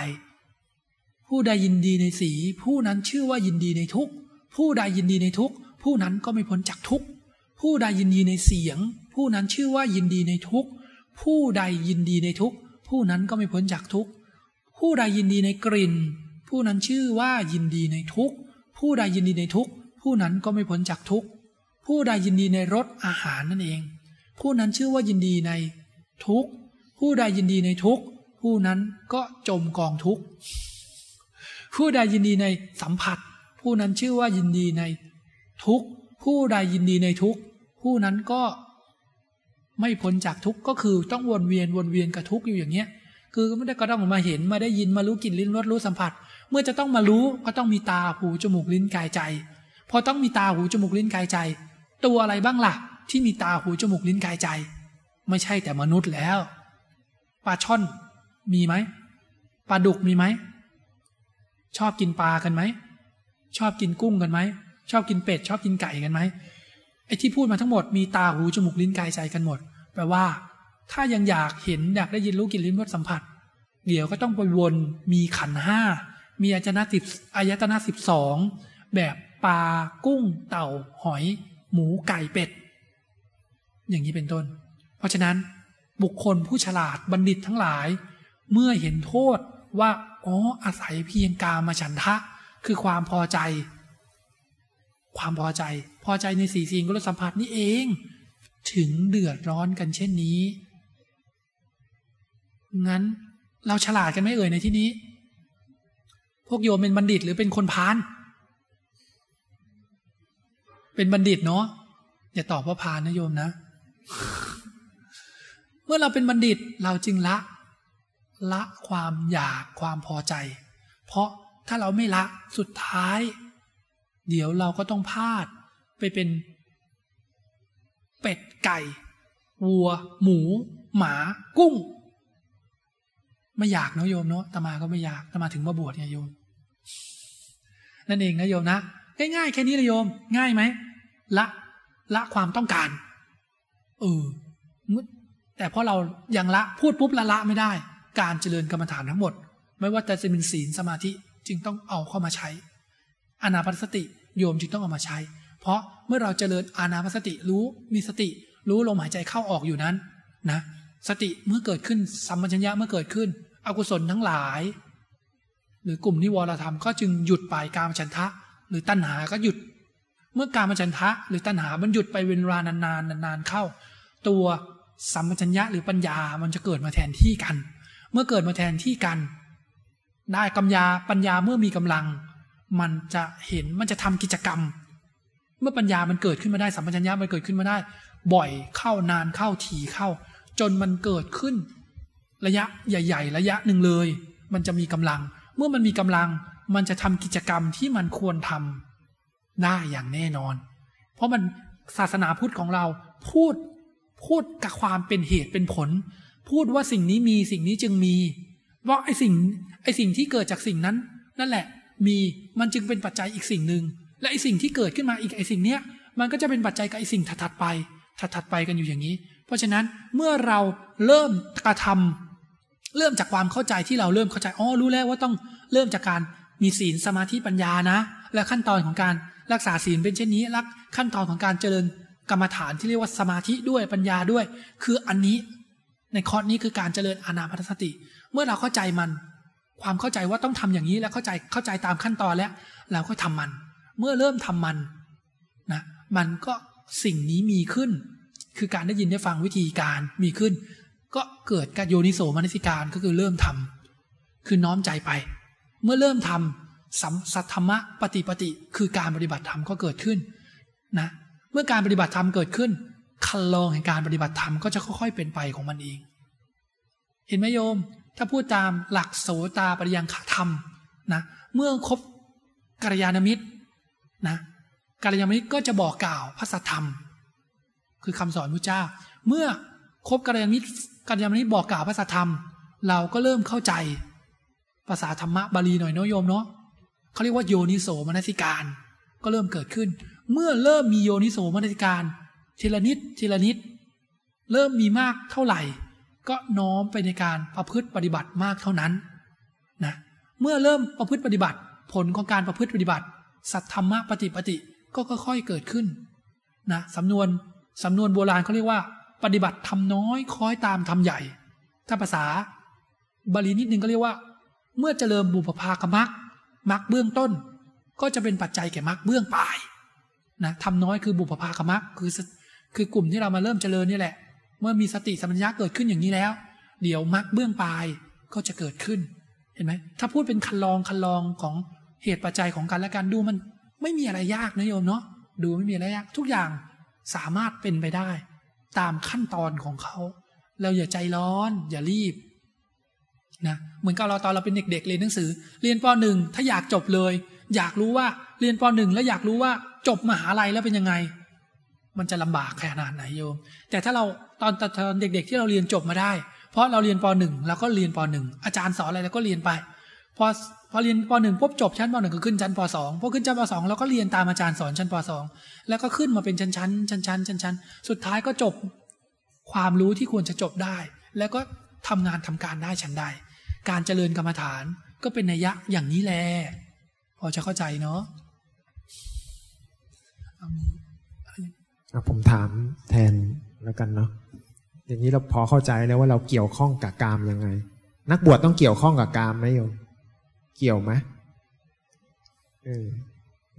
ผู้ใดยินดีในสี ผู้นั้นชื่อว่ายินดีในทุกผู้ใดยินดีในทุกผู้นั้นก็ไม่พ้นจากทุกผู้ใดยินดีในเสียง ผู้นั้นชื่อว่ายินดีในทุก ผู้ใดยินดีในทุกผู้นั้นก็ไม่พ้นจากทุกผู้ใดยินดีในกลิ่น ผู้นั้นชื่อว่ายินดีในทุกผู้ใดยินดีในทุกผู้นั้นก็ไม่พ้นจากทุกผู้ใดยินดีในรสอาหารนั่นเอง ผู้นั้นชื่อว่ายินดีในทุกผู้ใดยินดีในทุกผู้นั้นก็จมกองทุกผู้ใดยินดีในสัมผัส ผู้นั้นชื่อว่ายินดีในทุกผู้ใดยินดีในทุกผู้นั้นก็ ไม่พ้นจากทุกก็คือต้องวนเวียนวนเวียนกับทุกอยู่อย่างเนี้ย คือไม่ได้ก็ต้องมาเห็นมาได้ยินมารู้กลิ่นลิ้นรสรู้สัมผัส เมื่อจะต้องมารู้ก็ต้องมีตาหูจมูกลิ้นกายใจ พอต้องมีตาหูจมูกลิ้นกายใจ ตัวอะไรบ้างล่ะ ที่มีตาหูจมูกลิ้นกายใจ ไม่ใช่แต่มนุษย์แล้วปลาช่อนมีไหมปลาดุกมีไหมชอบกินปลากันไหมชอบกินกุ้งกันไหมชอบกินเป็ดชอบกินไก่กันไหมไอ้ที่พูดมาทั้งหมดมีตาหูจมูกลิ้นกายใจกันหมด แปลว่า ถ้ายังอยากเห็นอยากได้ยินรู้กินลิ้นรสสัมผัส เดี๋ยวก็ต้องไปวนมีขันห้ามีอายตนะสิบอายตนะสิบสองแบบปลากุ้งเต่าหอย หมูไก่เป็ด อย่างนี้เป็นต้น เพราะฉะนั้นบุคคลผู้ฉลาดบัณฑิตทั้งหลาย เมื่อเห็นโทษว่าอ๋ออาศัยเพียงกามาฉันทะ คือความพอใจ ความพอใจ พอใจในสี่สิ่งกุลสัมผัสนี้เอง ถึงเดือดร้อนกันเช่นนี้ งั้นเราฉลาดกันไหมเอ่ยในที่นี้ พวกโยมเป็นบัณฑิตหรือเป็นคนพาน เป็นบัณฑิตเนาะอย่าตอบว่าพานนะโยมนะ เมื่อเราเป็นบัณฑิตเราจึงละ ละความอยากความพอใจ เพราะถ้าเราไม่ละสุดท้าย เดี๋ยวเราก็ต้องพลาดไปเป็น เป็ดไก่ วัว หมู หมา กุ้ง ไม่อยากเนาะโยมเนาะตมาก็ไม่อยากตมาถึงมาบวชเนี่ยโยม นั่นเองนะโยมนะง่ายๆแค่นี้เลยโยม ง่ายไหมละละความต้องการเออแต่เพราะเรายังละพูดปุ๊บละละไม่ได้ การเจริญกรรมฐานทั้งหมด ไม่ว่าจะเป็นศีลสมาธิจึงต้องเอาเข้ามาใช้อนาปัสติโยมจึงต้องเอามาใช้ เพราะ มื่อเราเจริญอานาปสติรู้มีสติ รู้ลมหายใจเข้าออกอยู่นั้นนะ สติเมื่อเกิดขึ้นสัมปชัญญะเมื่อเกิดขึ้น อกุศลทั้งหลาย หรือกลุ่มนิวรธรรมก็จึงหยุดไปการฉันทะ หรือตัณหาก็หยุด เมื่อการมฉันทะ หรือตัณหามันหยุดไปเวลานานๆนานๆเข้า ตัวสัมปชัญญะหรือปัญญามันจะเกิดมาแทนที่กัน เมื่อเกิดมาแทนที่กัน ได้กัญญาปัญญาเมื่อมีกำลัง มันจะเห็นมันจะทำกิจกรรม เมื่อปัญญามันเกิดขึ้นมาได้สัมปชัญญะมันเกิดขึ้นมาได้ บ่อยเข้านานเข้าทีเข้า จนมันเกิดขึ้น ระยะใหญ่ ๆ ระยะหนึ่งเลย มันจะมีกำลัง เมื่อมันมีกำลัง มันจะทำกิจกรรมที่มันควรทำได้อย่างแน่นอน เพราะมันศาสนาพุทธของเราพูดพูดกับความเป็นเหตุเป็นผล พูดว่าสิ่งนี้มีสิ่งนี้จึงมีว่าไอ้สิ่งไอ้สิ่งที่เกิดจากสิ่งนั้น นั่นแหละ มีมันจึงเป็นปัจจัยอีกสิ่งหนึ่ง และไอสิ่งที่เกิดขึ้นมาอีกไอสิ่งเนี้ยมันก็จะเป็นปัจจัยกับไอสิ่งถัดๆไปถัดๆไปกันอยู่อย่างนี้ เพราะฉะนั้นเมื่อเราเริ่มกระทำเริ่มจากความเข้าใจที่เราเริ่มเข้าใจอ๋อรู้แล้วว่าต้องเริ่มจากการมีศีลสมาธิปัญญานะ และขั้นตอนของการรักษาศีลเป็นเช่นนี้รักขั้นตอนของการเจริญกรรมฐานที่เรียกว่าสมาธิด้วยปัญญาด้วย คืออันนี้ในคอร์สนี้คือการเจริญอานาพัสติ เมื่อเราเข้าใจมัน ความเข้าใจว่าต้องทำอย่างนี้แล้วเข้าใจเข้าใจตามขั้นตอนแล้ว เราก็ทำมัน เมื่อเริ่มทำมันนะมันก็สิ่งนี้มีขึ้น คือการได้ยินได้ฟังวิธีการมีขึ้น ก็เกิดการโยนิโสมนสิการก็คือเริ่มทำคือน้อมใจไป เมื่อเริ่มทำสัมสัทธรรมะปฏิปฏิคือการปฏิบัติธรรมก็เกิดขึ้นนะเมื่อการปฏิบัติธรรมเกิดขึ้นคันลองแห่งการปฏิบัติธรรมก็จะค่อย ๆ เป็นไปของมันเอง เห็นไหมโยม ถ้าพูดตามหลักโสตาปริยังขธรรมนะเมื่อครบกัลยาณมิตร นะกัลยาณมิตรก็จะบอกกล่าวพระสัทธรรม คือคำสอนพระเจ้า เมื่อครบกัลยาณมิตรกัลยาณมิตรบอกกล่าวพระสัทธรรม เราก็เริ่มเข้าใจ ภาษาธรรมะบาลีหน่อยเนาะโยมเนาะเขาเรียกว่าโยนิโสมนสิการ ก็เริ่มเกิดขึ้น เมื่อเริ่มมีโยนิโสมนสิการทีละนิดทีละนิด เริ่มมีมากเท่าไหร่ ก็น้อมไปในการประพฤติปฏิบัติมากเท่านั้นนะเมื่อเริ่มประพฤติปฏิบัติ ผลของการประพฤติปฏิบัติ สัทธรรมะปฏิปฏิก็ค่อยๆเกิดขึ้นนะสำนวนสำนวนโบราณเขาเรียกว่า ปฏิบัติทำน้อยคอยตามทำใหญ่ ถ้าภาษาบาลีนิดนึงก็เรียกว่า เมื่อเจริญบุพภาคมักมักเบื้องต้น ก็จะเป็นปัจจัยแก่มักเบื้องปลายนะทำน้อยคือบุพภาคมะคือคือกลุ่มที่เรามาเริ่มเจริญนี่แหละ เมื่อมีสติสัมปชัญญะเกิดขึ้นอย่างนี้แล้ว เดี๋ยวมรรคเบื้องปลายก็จะเกิดขึ้นเห็นไหมถ้าพูดเป็นคันลองคันลองของ เหตุปัจจัยของกันและกันดูมันไม่มีอะไรยากนะโยมเนาะดูไม่มีอะไรยาก ทุกอย่างสามารถเป็นไปได้ ตามขั้นตอนของเขาเราอย่าใจร้อน อย่ารีบนะเหมือนกับเราตอนเราเป็นเด็กๆเรียนหนังสือ เรียนปหนึ่งถ้าอยากจบเลย อยากรู้ว่าเรียนปหนึ่งแล้วอยากรู้ว่าจบมหาลัยแล้วเป็นยังไง มันจะลำบากขนาดไหนโยม แต่ถ้าเราตอนตอนเด็ก ๆ ที่เราเรียนจบมาได้ เพราะเราเรียนปหนึ่งเราก็เรียนปหนึ่งอาจารย์สอนอะไรเราก็เรียนไปพอ พอเรียนปหนึ่งปุ๊บจบชั้นปหนึ่งก็ขึ้นชั้นปสองพอขึ้นชั้นปสองเราก็เรียนตามอาจารย์สอนชั้นปสองแล้วก็ขึ้นมาเป็นชั้นชั้นชั้นชั้นชั้นชั้นสุดท้ายก็จบความรู้ที่ควรจะจบได้ แล้วก็ทำงานทำการได้ชั้นใดการเจริญกรรมฐานก็เป็นนัยยะอย่างนี้แลพอจะเข้าใจเนาะผมถามแทนแล้วกันเนาะอย่างนี้เราพอเข้าใจแล้วว่าเราเกี่ยวข้องกับกามยังไง นักบวชต้องเกี่ยวข้องกับกามไหมโยม เกี่ยวไหมเออ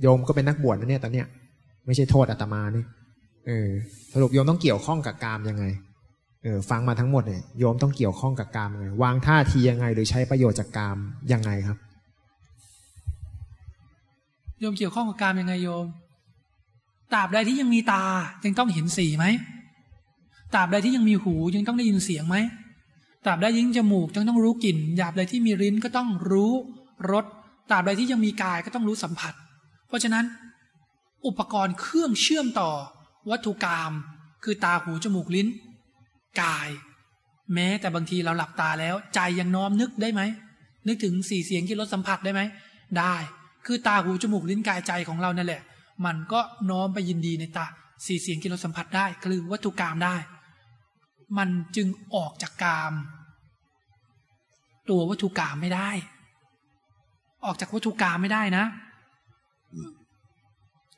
โยมก็เป็นนักบวชนะเนี่ยตอนเนี้ย ไม่ใช่โทษอาตมานี่เออสรุปโยมต้องเกี่ยวข้องกับกามยังไงเออฟังมาทั้งหมดเนี่ยโยมต้องเกี่ยวข้องกับกามยังไงวางท่าทียังไง หรือใช้ประโยชน์จากกามยังไงครับโยมเกี่ยวข้องกับกามยังไงโยมตราบใดที่ยังมีตายังต้องเห็นสีไหมตราบใดที่ยังมีหูยังต้องได้ยินเสียงไหมตราบใดยิ่งจมูกยังต้องรู้กลิ่นหยาบใดที่มีริ้นก็ต้องรู้ รสตราบใดที่ยังมีกายก็ต้องรู้สัมผัส เพราะฉะนั้น อุปกรณ์เครื่องเชื่อมต่อ วัตถุกรรมคือตาหูจมูกลิ้น กาย แม้แต่บางทีเราหลับตาแล้ว ใจยังน้อมนึกได้ไหม นึกถึงสี่เสียงที่รสสัมผัสได้ไหม ได้ คือตาหูจมูกลิ้นกายใจของเรานั่นแหละ มันก็น้อมไปยินดีในตาสี่เสียงที่รสสัมผัสได้คือวัตถุกรรมได้ มันจึงออกจากกาม ตัววัตถุกรรมไม่ได้ ออกจากวัตถุกรรมไม่ได้นะ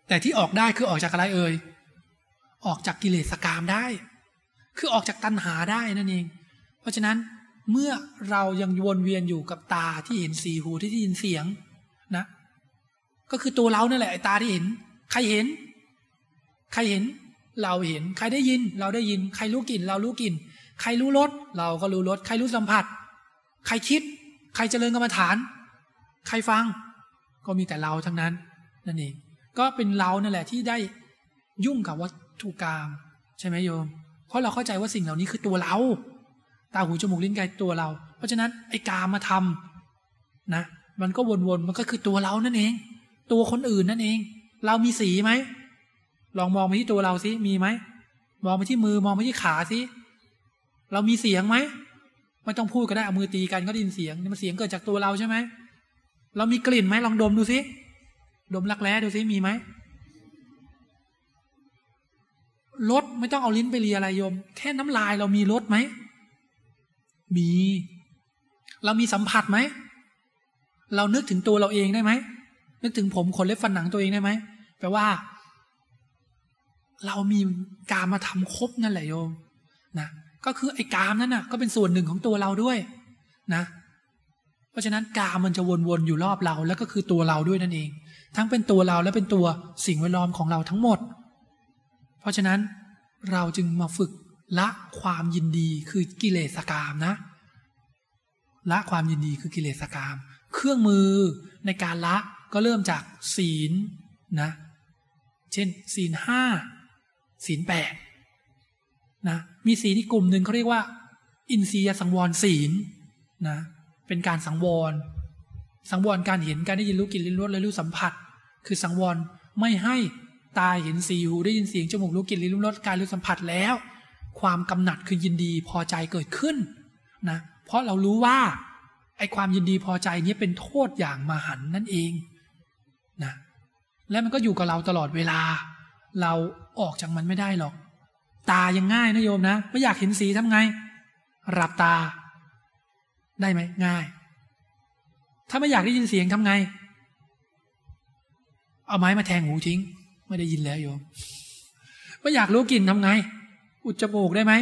แต่ที่ออกได้คือออกจากอะไรเอ่ยออกจากกิเลสกรรมได้ คือออกจากตัณหาได้นั่นเอง เพราะฉะนั้นเมื่อเรายังวนเวียนอยู่กับตาที่เห็นสีหูที่ได้ยินเสียงนะ ก็คือตัวเรานั่นแหละไอ้ตาที่เห็น ใครเห็น ใครเห็น เราเห็น ใครได้ยิน เราได้ยิน ใครรู้กลิ่น เรารู้กลิ่น ใครรู้รสเราก็รู้รสใครรู้สัมผัส ใครคิด ใครเจริญกรรมฐาน ใครฟังก็มีแต่เราทั้งนั้นนั่นเองก็เป็นเรานั่นแหละที่ได้ยุ่งกับวัตถุกรรมใช่ไหมโยม เพราะเราเข้าใจว่าสิ่งเหล่านี้คือตัวเราตาหูจมูกลิ้นกายตัวเรา เพราะฉะนั้นไอ้กามาทำนะมันก็วนๆมันก็คือตัวเรานั่นเอง ตัวคนอื่นนั่นเอง เรามีสีไหมลองมองไปที่ตัวเราสิมีไหมมองไปที่มือมองไปที่ขาสิเรามีเสียงไหมไม่ต้องพูดก็ได้เอามือตีกันก็ได้ยินเสียงนี่มันเสียงเกิดจากตัวเราใช่ไหม เรามีกลิ่นไหมลองดมดูสิดมรักแร้ดูสิมีไหมรสไม่ต้องเอาลิ้นไปเลียอะไรโยม แค่น้ำลายเรามีรสไหม มี เรามีสัมผัสไหม เรานึกถึงตัวเราเองได้ไหม นึกถึงผมขนเล็บฟันหนังตัวเองได้ไหมแปลว่า เรามีกามมาทำครบนั่นแหละโยมนะก็คือไอ้กามนั่นน่ะ ก็เป็นส่วนหนึ่งของตัวเราด้วย นะ เพราะฉะนั้นกามันจะวนๆอยู่รอบเรา แล้วก็คือตัวเราด้วยนั่นเอง ทั้งเป็นตัวเราและเป็นตัวสิ่งแวดล้อมของเราทั้งหมด เพราะฉะนั้นเราจึงมาฝึกละความยินดีคือกิเลสกามนะละความยินดีคือกิเลสกาม เครื่องมือในการละก็เริ่มจากศีลนะ เช่น ศีลห้าศีลแปดนะมีศีลที่กลุ่มหนึ่งเขาเรียกว่า อินทรียสังวรศีลนะ เป็นการสังวร สังวรการเห็นการได้ยินรู้กลิ่นลิ้นรสและรู้สัมผัส คือสังวรไม่ให้ตาเห็นสีหูได้ยินเสียงจมูกรู้กลิ่นลิ้นรสกายรู้สัมผัสแล้ว ความกำหนัดคือยินดีพอใจเกิดขึ้นนะเพราะเรารู้ว่าไอ้ความยินดีพอใจนี้เป็นโทษอย่างมหันนั่นเองนะและมันก็อยู่กับเราตลอดเวลา เราออกจากมันไม่ได้หรอก ตายังง่ายนะโยมนะ ไม่อยากเห็นสีทำไงหลับตา ได้ไหมง่าย ถ้าไม่อยากได้ยินเสียงทำไง เอาไม้มาแทงหูทิ้ง ไม่ได้ยินแล้วโยมไม่อยากรู้กลิ่นทำไง อุดจมูกได้ไหม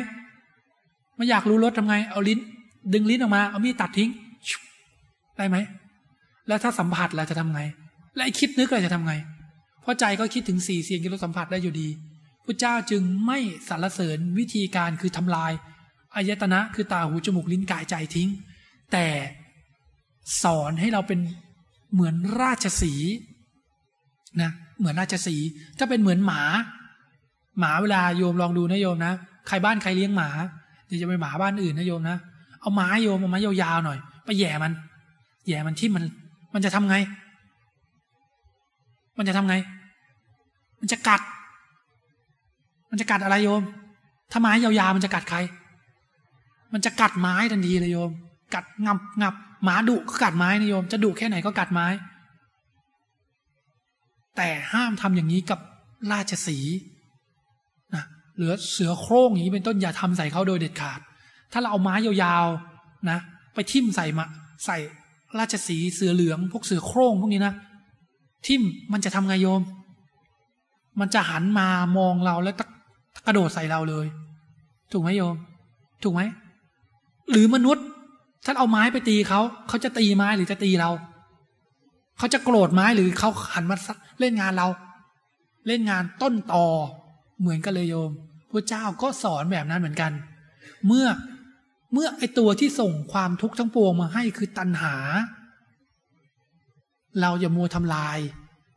ไม่อยากรู้รสทำไง เอาลิ้น ดึงลิ้นออกมาเอามีดตัดทิ้ง ได้ไหม แล้วถ้าสัมผัสเราจะทำไง และไอคิดนึกเราจะทำไง เพราะใจก็คิดถึงสี่เสียงที่เราสัมผัสได้อยู่ดีพระเจ้าจึงไม่สรรเสริญวิธีการคือทำลายอายตนะคือตาหูจมูกลิ้นกายใจทิ้ง แต่สอนให้เราเป็นเหมือนราชสีนะเหมือนราชสีถ้าเป็นเหมือนหมา หมาเวลาโยมลองดูนะโยมนะใครบ้านใครเลี้ยงหมาเดี๋ยวจะไปหมาบ้านอื่นนะโยมนะเอาไม้โยมเอาไม้ยาวๆหน่อยไปแย่มันแย่มันที่มัน มันจะทำไง มันจะทำไง มันจะกัด มันจะกัดอะไรโยม ถ้าไม้ยาวๆมันจะกัดใคร มันจะกัดไม้ทันทีเลยโยม กัดงับงับหมาดุก็กัดไม้นะโยม จะดุแค่ไหนก็กัดไม้ แต่ห้ามทำอย่างนี้กับราชสีนะเหรือเสือโคร่งอย่างนี้เป็นต้นอย่าทำใส่เขาโดยเด็ดขาด ถ้าเราเอาไม้ยาวๆนะ ไปทิ่มใส่มาใส่ราชสีเสือเหลือง พวกเสือโคร่งพวกนี้นะทิ่มมันจะทำไงโยม มันจะหันมามองเราแล้วกระโดดใส่เราเลย ถูกไหมโยม ถูกไหมหรือมนุษย์ ถ้านเอาไม้ไปตีเขา เขาจะตีไม้หรือจะตีเรา เขาจะโกรธไม้หรือเขาหันมาเล่นงานเรา เล่นงานต้นตอเหมือนกันเลยโยมพระเจ้าก็สอนแบบนั้นเหมือนกัน เมื่อเมื่อไอตัวที่ส่งความทุกข์ทั้งปวงมาให้คือตัณหา เราอย่ามัวทำลาย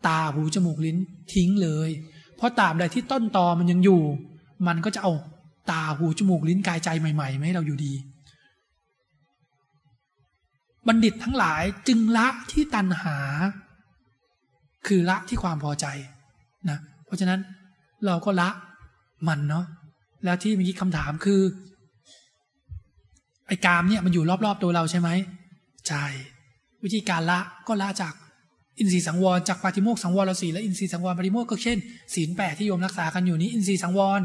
ตาหูจมูกลิ้นทิ้งเลย เพราะตราบใดที่ต้นตอมันยังอยู่ มันก็จะเอาตาหูจมูกลิ้นกายใจใหม่ๆมาให้เราอยู่ดี บัณฑิตทั้งหลายจึงละที่ตัณหา คือละที่ความพอใจนะเพราะฉะนั้นเราก็ละมันเนาะแล้วที่เมื่อกี้คำถามคือ ไอ้กามเนี่ยมันอยู่รอบๆตัวเราใช่ไหมใช่วิธีการละก็ละจากอินทรีย์สังวรจากปาฏิโมกสังวรเราสีและอินทรีย์สังวรปาฏิโมกก็เช่นศีลแปดที่โยมรักษากันอยู่นี้ อินทรีย์สังวร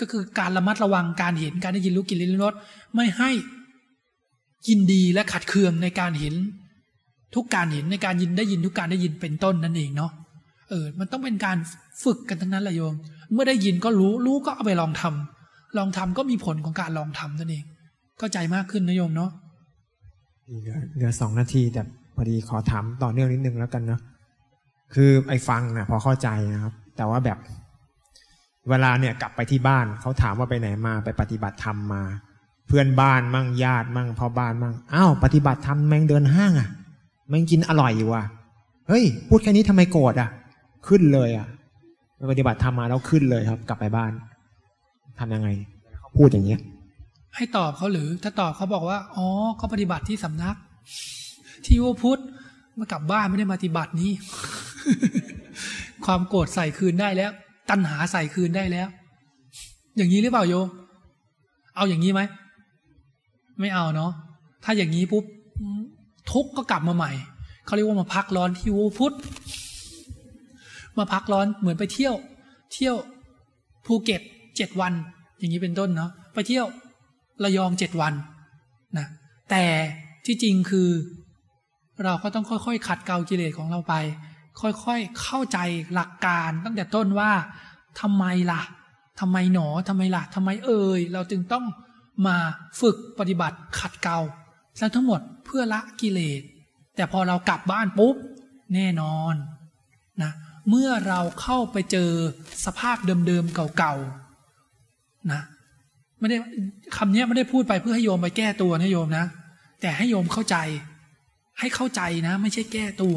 ก็คือการระมัดระวังการเห็นการได้ยินรู้กลิ่นลิ้นรสไม่ให้ ยินดีและขัดเคืองในการเห็น ทุกการเห็นในการยินได้ยินทุกการได้ยินเป็นต้นนั่นเองเนาะเออ มันต้องเป็นการฝึกกันทั้งนั้นแหละโยม เมื่อได้ยินก็รู้ รู้ก็เอาไปลองทำลองทำก็มีผลของการลองทำนั่นเอง เข้าใจมากขึ้นนะโยมเนาะเหลือเหลือสองนาทีแต่พอดีขอถามต่อเนื่องนิดนึงแล้วกันเนาะคือไอ้ฟังนะพอเข้าใจนะครับ แต่ว่าแบบ เวลาเนี่ยกลับไปที่บ้านเขาถามว่าไปไหนมาไปปฏิบัติธรรมมา เพื่อนบ้านมั่งญาติมั่งพ่อบ้านมั่งอ้าวปฏิบัติธรรมแมงเดินห้างอะแมงกินอร่อยอยู่อะเฮ้ย พูดแค่นี้ทำไมโกรธอะ ขึ้นเลยอะปฏิบัติธรรมมาแล้วขึ้นเลยครับ กลับไปบ้านทำยังไงเขาพูดอย่างเงี้ย ให้ตอบเขาหรือถ้าตอบเขาบอกว่า อ๋อเขาปฏิบัติที่สำนัก ที่ว่าพุทธมากลับบ้านไม่ได้ปฏิบัตินี้ ความโกรธใส่คืนได้แล้ว ตัณหาใส่คืนได้แล้ว อย่างนี้หรือเปล่าโย เอาอย่างนี้ไหม ไม่เอาเนาะถ้าอย่างนี้ปุ๊บทุกก็กลับมาใหม่เขาเรียกว่ามาพักร้อนที่วูพุทธมาพักร้อนเหมือนไปเที่ยว เที่ยวภูเก็ตเจ็ดวัน อย่างนี้เป็นต้นเนาะไปเที่ยวระยองเจ็ดวันนะแต่ที่จริงคือ เราก็ต้องค่อยๆ ขัดเกลากิเลสของเราไป ค่อยๆเข้าใจหลักการตั้งแต่ต้นว่าทำไมล่ะทำไมหนอทำไมล่ะทำไมเอ่ยเราจึงต้อง มาฝึกปฏิบัติขัดเกลาแล้วทั้งหมดเพื่อละกิเลส แต่พอเรากลับบ้านปุ๊บ แน่นอนนะเมื่อเราเข้าไปเจอสภาพเดิมๆเก่าๆนะไม่ได้คำนี้ไม่ได้พูดไปเพื่อให้โยมไปแก้ตัวนะโยมนะ แต่ให้โยมเข้าใจ ให้เข้าใจนะ ไม่ใช่แก้ตัว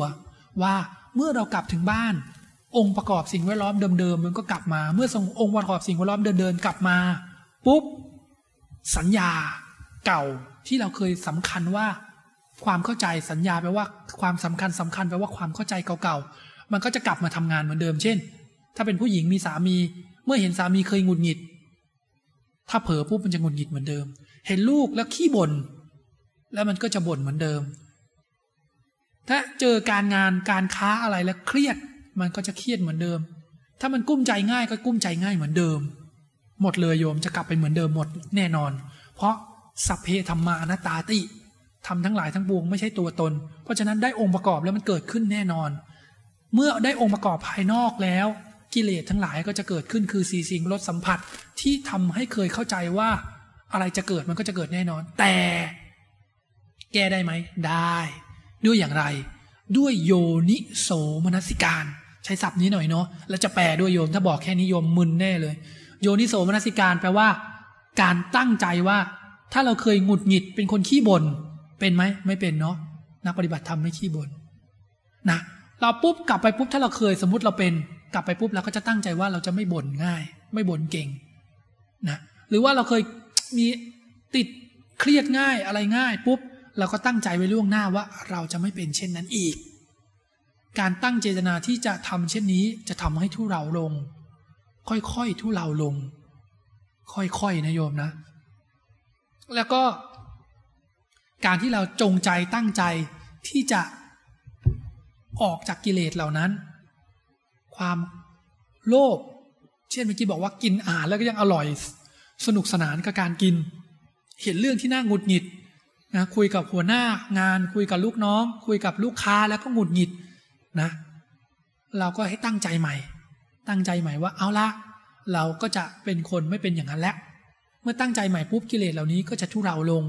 ว่าเมื่อเรากลับถึงบ้าน องค์ประกอบสิ่งแวดล้อมเดิมๆมันก็กลับมา เมื่อส่งองค์ประกอบสิ่งแวดล้อมเดินๆกลับมา ปุ๊บ สัญญาเก่าที่เราเคยสำคัญว่า ความเข้าใจสัญญาแปลว่าความสำคัญสำคัญแปลว่าความเข้าใจเก่าๆมันก็จะกลับมาทำงานเหมือนเดิมเช่น ถ้าเป็นผู้หญิงมีสามี เมื่อเห็นสามีเคยหงุดหงิด ถ้าเผลอปุ๊บมันจะหงุดหงิดเหมือนเดิม เห็นลูกแล้วขี้บน่นแล้วมันก็จะบ่นเหมือนเดิม ถ้าเจอการงานการค้าอะไรแล้วเครียด มันก็จะเครียดเหมือนเดิม ถ้ามันกุ้มใจง่ายก็กุ้มใจง่ายเหมือนเดิม หมดเลยโยมจะกลับไปเหมือนเดิมหมดแน่นอน เพราะสัพเพธรรมานาตาติทำทั้งหลายทั้งปวงไม่ใช่ตัวตน เพราะฉะนั้นได้องค์ประกอบแล้วมันเกิดขึ้นแน่นอน เมื่อได้องค์ประกอบภายนอกแล้ว กิเลสทั้งหลายก็จะเกิดขึ้นคือสีสิ่งรสสัมผัสที่ทำให้เคยเข้าใจว่าอะไรจะเกิดมันก็จะเกิดแน่นอน แต่ แก้ได้ไหมได้ ด้วยอย่างไร ด้วยโยนิโสมนสิการ ใช้ศัพท์นี้หน่อยเนาะแล้วจะแปลด้วยโยมถ้าบอกแค่นี้โยมมึนแน่เลย โยนิโสมนสิการแปลว่า การตั้งใจว่า ถ้าเราเคยหงุดหงิดเป็นคนขี้บน่นเป็นไหมไม่เป็นเนาะนักปฏิบัติธรรมไม่ขี้บน่นนะเราปุ๊บกลับไปปุ๊บถ้าเราเคยสมมติเราเป็น กลับไปปุ๊บเราก็จะตั้งใจว่าเราจะไม่บ่นง่าย ไม่บ่นเก่งนะหรือว่าเราเคยมีติดเครียดง่ายอะไรง่ายปุ๊บเราก็ตั้งใจไว้ล่วงหน้าว่าเราจะไม่เป็นเช่นนั้นอีก การตั้งเจตนาที่จะทำเช่นนี้จะทำให้ทุเราลง ค่อยๆทุเราลง ค่อยๆนะโยมนะ แล้วก็ การที่เราจงใจตั้งใจที่จะออกจากกิเลสเหล่านั้น ความโลภเช่นเมื่อกี้บอกว่ากินอาหารแล้วก็ยังอร่อย สนุกสนานกับการกิน เห็นเรื่องที่น่าหงุดหงิดนะคุยกับหัวหน้างาน คุยกับลูกน้อง คุยกับลูกค้าแล้วก็หงุดหงิดนะ เราก็ให้ตั้งใจใหม่ ตั้งใจใหม่ว่าเอาละเราก็จะเป็นคนไม่เป็นอย่างนั้นแล้ว เมื่อตั้งใจใหม่ปุ๊บกิเลสเหล่านี้ก็จะทุเราลง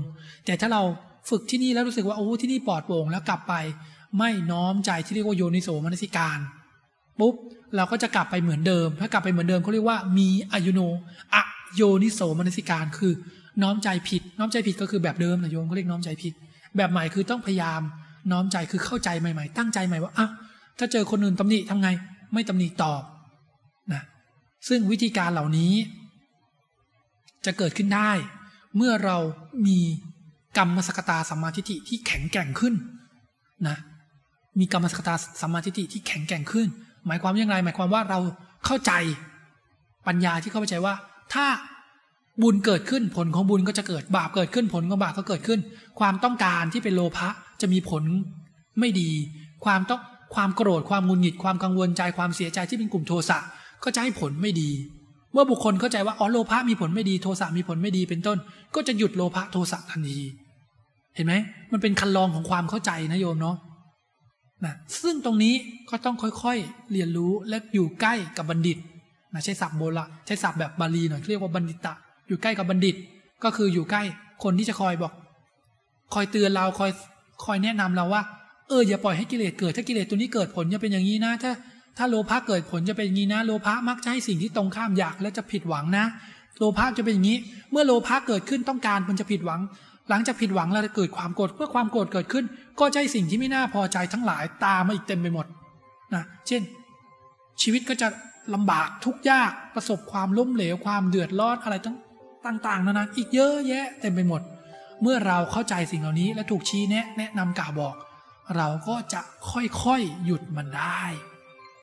แต่ถ้าเราฝึกที่นี่แล้วรู้สึกว่าโอ้ที่นี่ปลอดโปร่งแล้วกลับไป ไม่น้อมใจที่เรียกว่าโยนิโสมนสิการปุ๊บเราก็จะกลับไปเหมือนเดิม ถ้ากลับไปเหมือนเดิมเขาเรียกว่ามีอายุโนอะโยนิโสมนสิการคือน้อมใจผิด น้อมใจผิดก็คือแบบเดิมนะโยมเขาเรียกน้อมใจผิด แบบใหม่คือต้องพยายามน้อมใจคือเข้าใจใหม่ ๆ ตั้งใจใหม่ว่าอะถ้าเจอคนอื่นตำหนิทำไง ไม่ตำหนิตอบ ซึ่งวิธีการเหล่านี้ จะเกิดขึ้นได้ เมื่อเรามีกรรมสกตาสัมมาทิฏฐิที่แข็งแกร่งขึ้นนะมีกรรมสกตาสัมมาทิฏฐิที่แข็งแกร่งขึ้น หมายความอยังไงหมายความว่าเราเข้าใจปัญญาที่เข้าใจว่า ถ้าบุญเกิดขึ้นผลของบุญก็จะเกิดบาปเกิดขึ้นผลของบาปก็เกิดขึ้น ความต้องการที่เป็นโลภะจะมีผลไม่ดี ความต้องความโกรธความงุนหงิดความกังวลใจความเสียใจที่เป็นกลุ่มโทสะ ก็จะให้ผลไม่ดี เมื่อบุคคลเข้าใจว่าอ๋อโลภะมีผลไม่ดีโทสะมีผลไม่ดีเป็นต้น ก็จะหยุดโลภะโทสะทันที เห็นไหมมันเป็นคันลองของความเข้าใจนะโยมเนาะนะซึ่งตรงนี้ก็ต้องค่อยๆ เรียนรู้และอยู่ใกล้กับบัณฑิตนะใช้ศัพท์โบราณใช้ศัพท์แบบบาลีหน่อยเรียกว่าบัณฑิตะ อยู่ใกล้กับบัณฑิต ก็คืออยู่ใกล้คนที่จะคอยบอก คอยเตือนเราคอยคอยแนะนำเราว่า เอออย่าปล่อยให้กิเลสเกิด ถ้ากิเลสตัวนี้เกิดผลจะเป็นอย่างนี้นะ ถ้า ถ้าโลภะเกิดผลจะเป็นอย่างนี้นะ โลภะมักจะให้สิ่งที่ตรงข้ามอยากและจะผิดหวังนะ โลภะจะเป็นอย่างนี้ เมื่อโลภะเกิดขึ้นต้องการมันจะผิดหวัง หลังจากผิดหวังแล้วจะเกิดความโกรธเมื่อความโกรธเกิดขึ้น ก็ให้สิ่งที่ไม่น่าพอใจทั้งหลายตามมาอีกเต็มไปหมดนะเช่น ชีวิตก็จะลำบากทุกยากประสบความล้มเหลวความเดือดร้อนอะไรทั้งต่างๆนานาอีกเยอะแยะเต็มไปหมด เมื่อเราเข้าใจสิ่งเหล่านี้และถูกชี้แนะแนะนำกล่าวบอก เราก็จะค่อยๆหยุดมันได้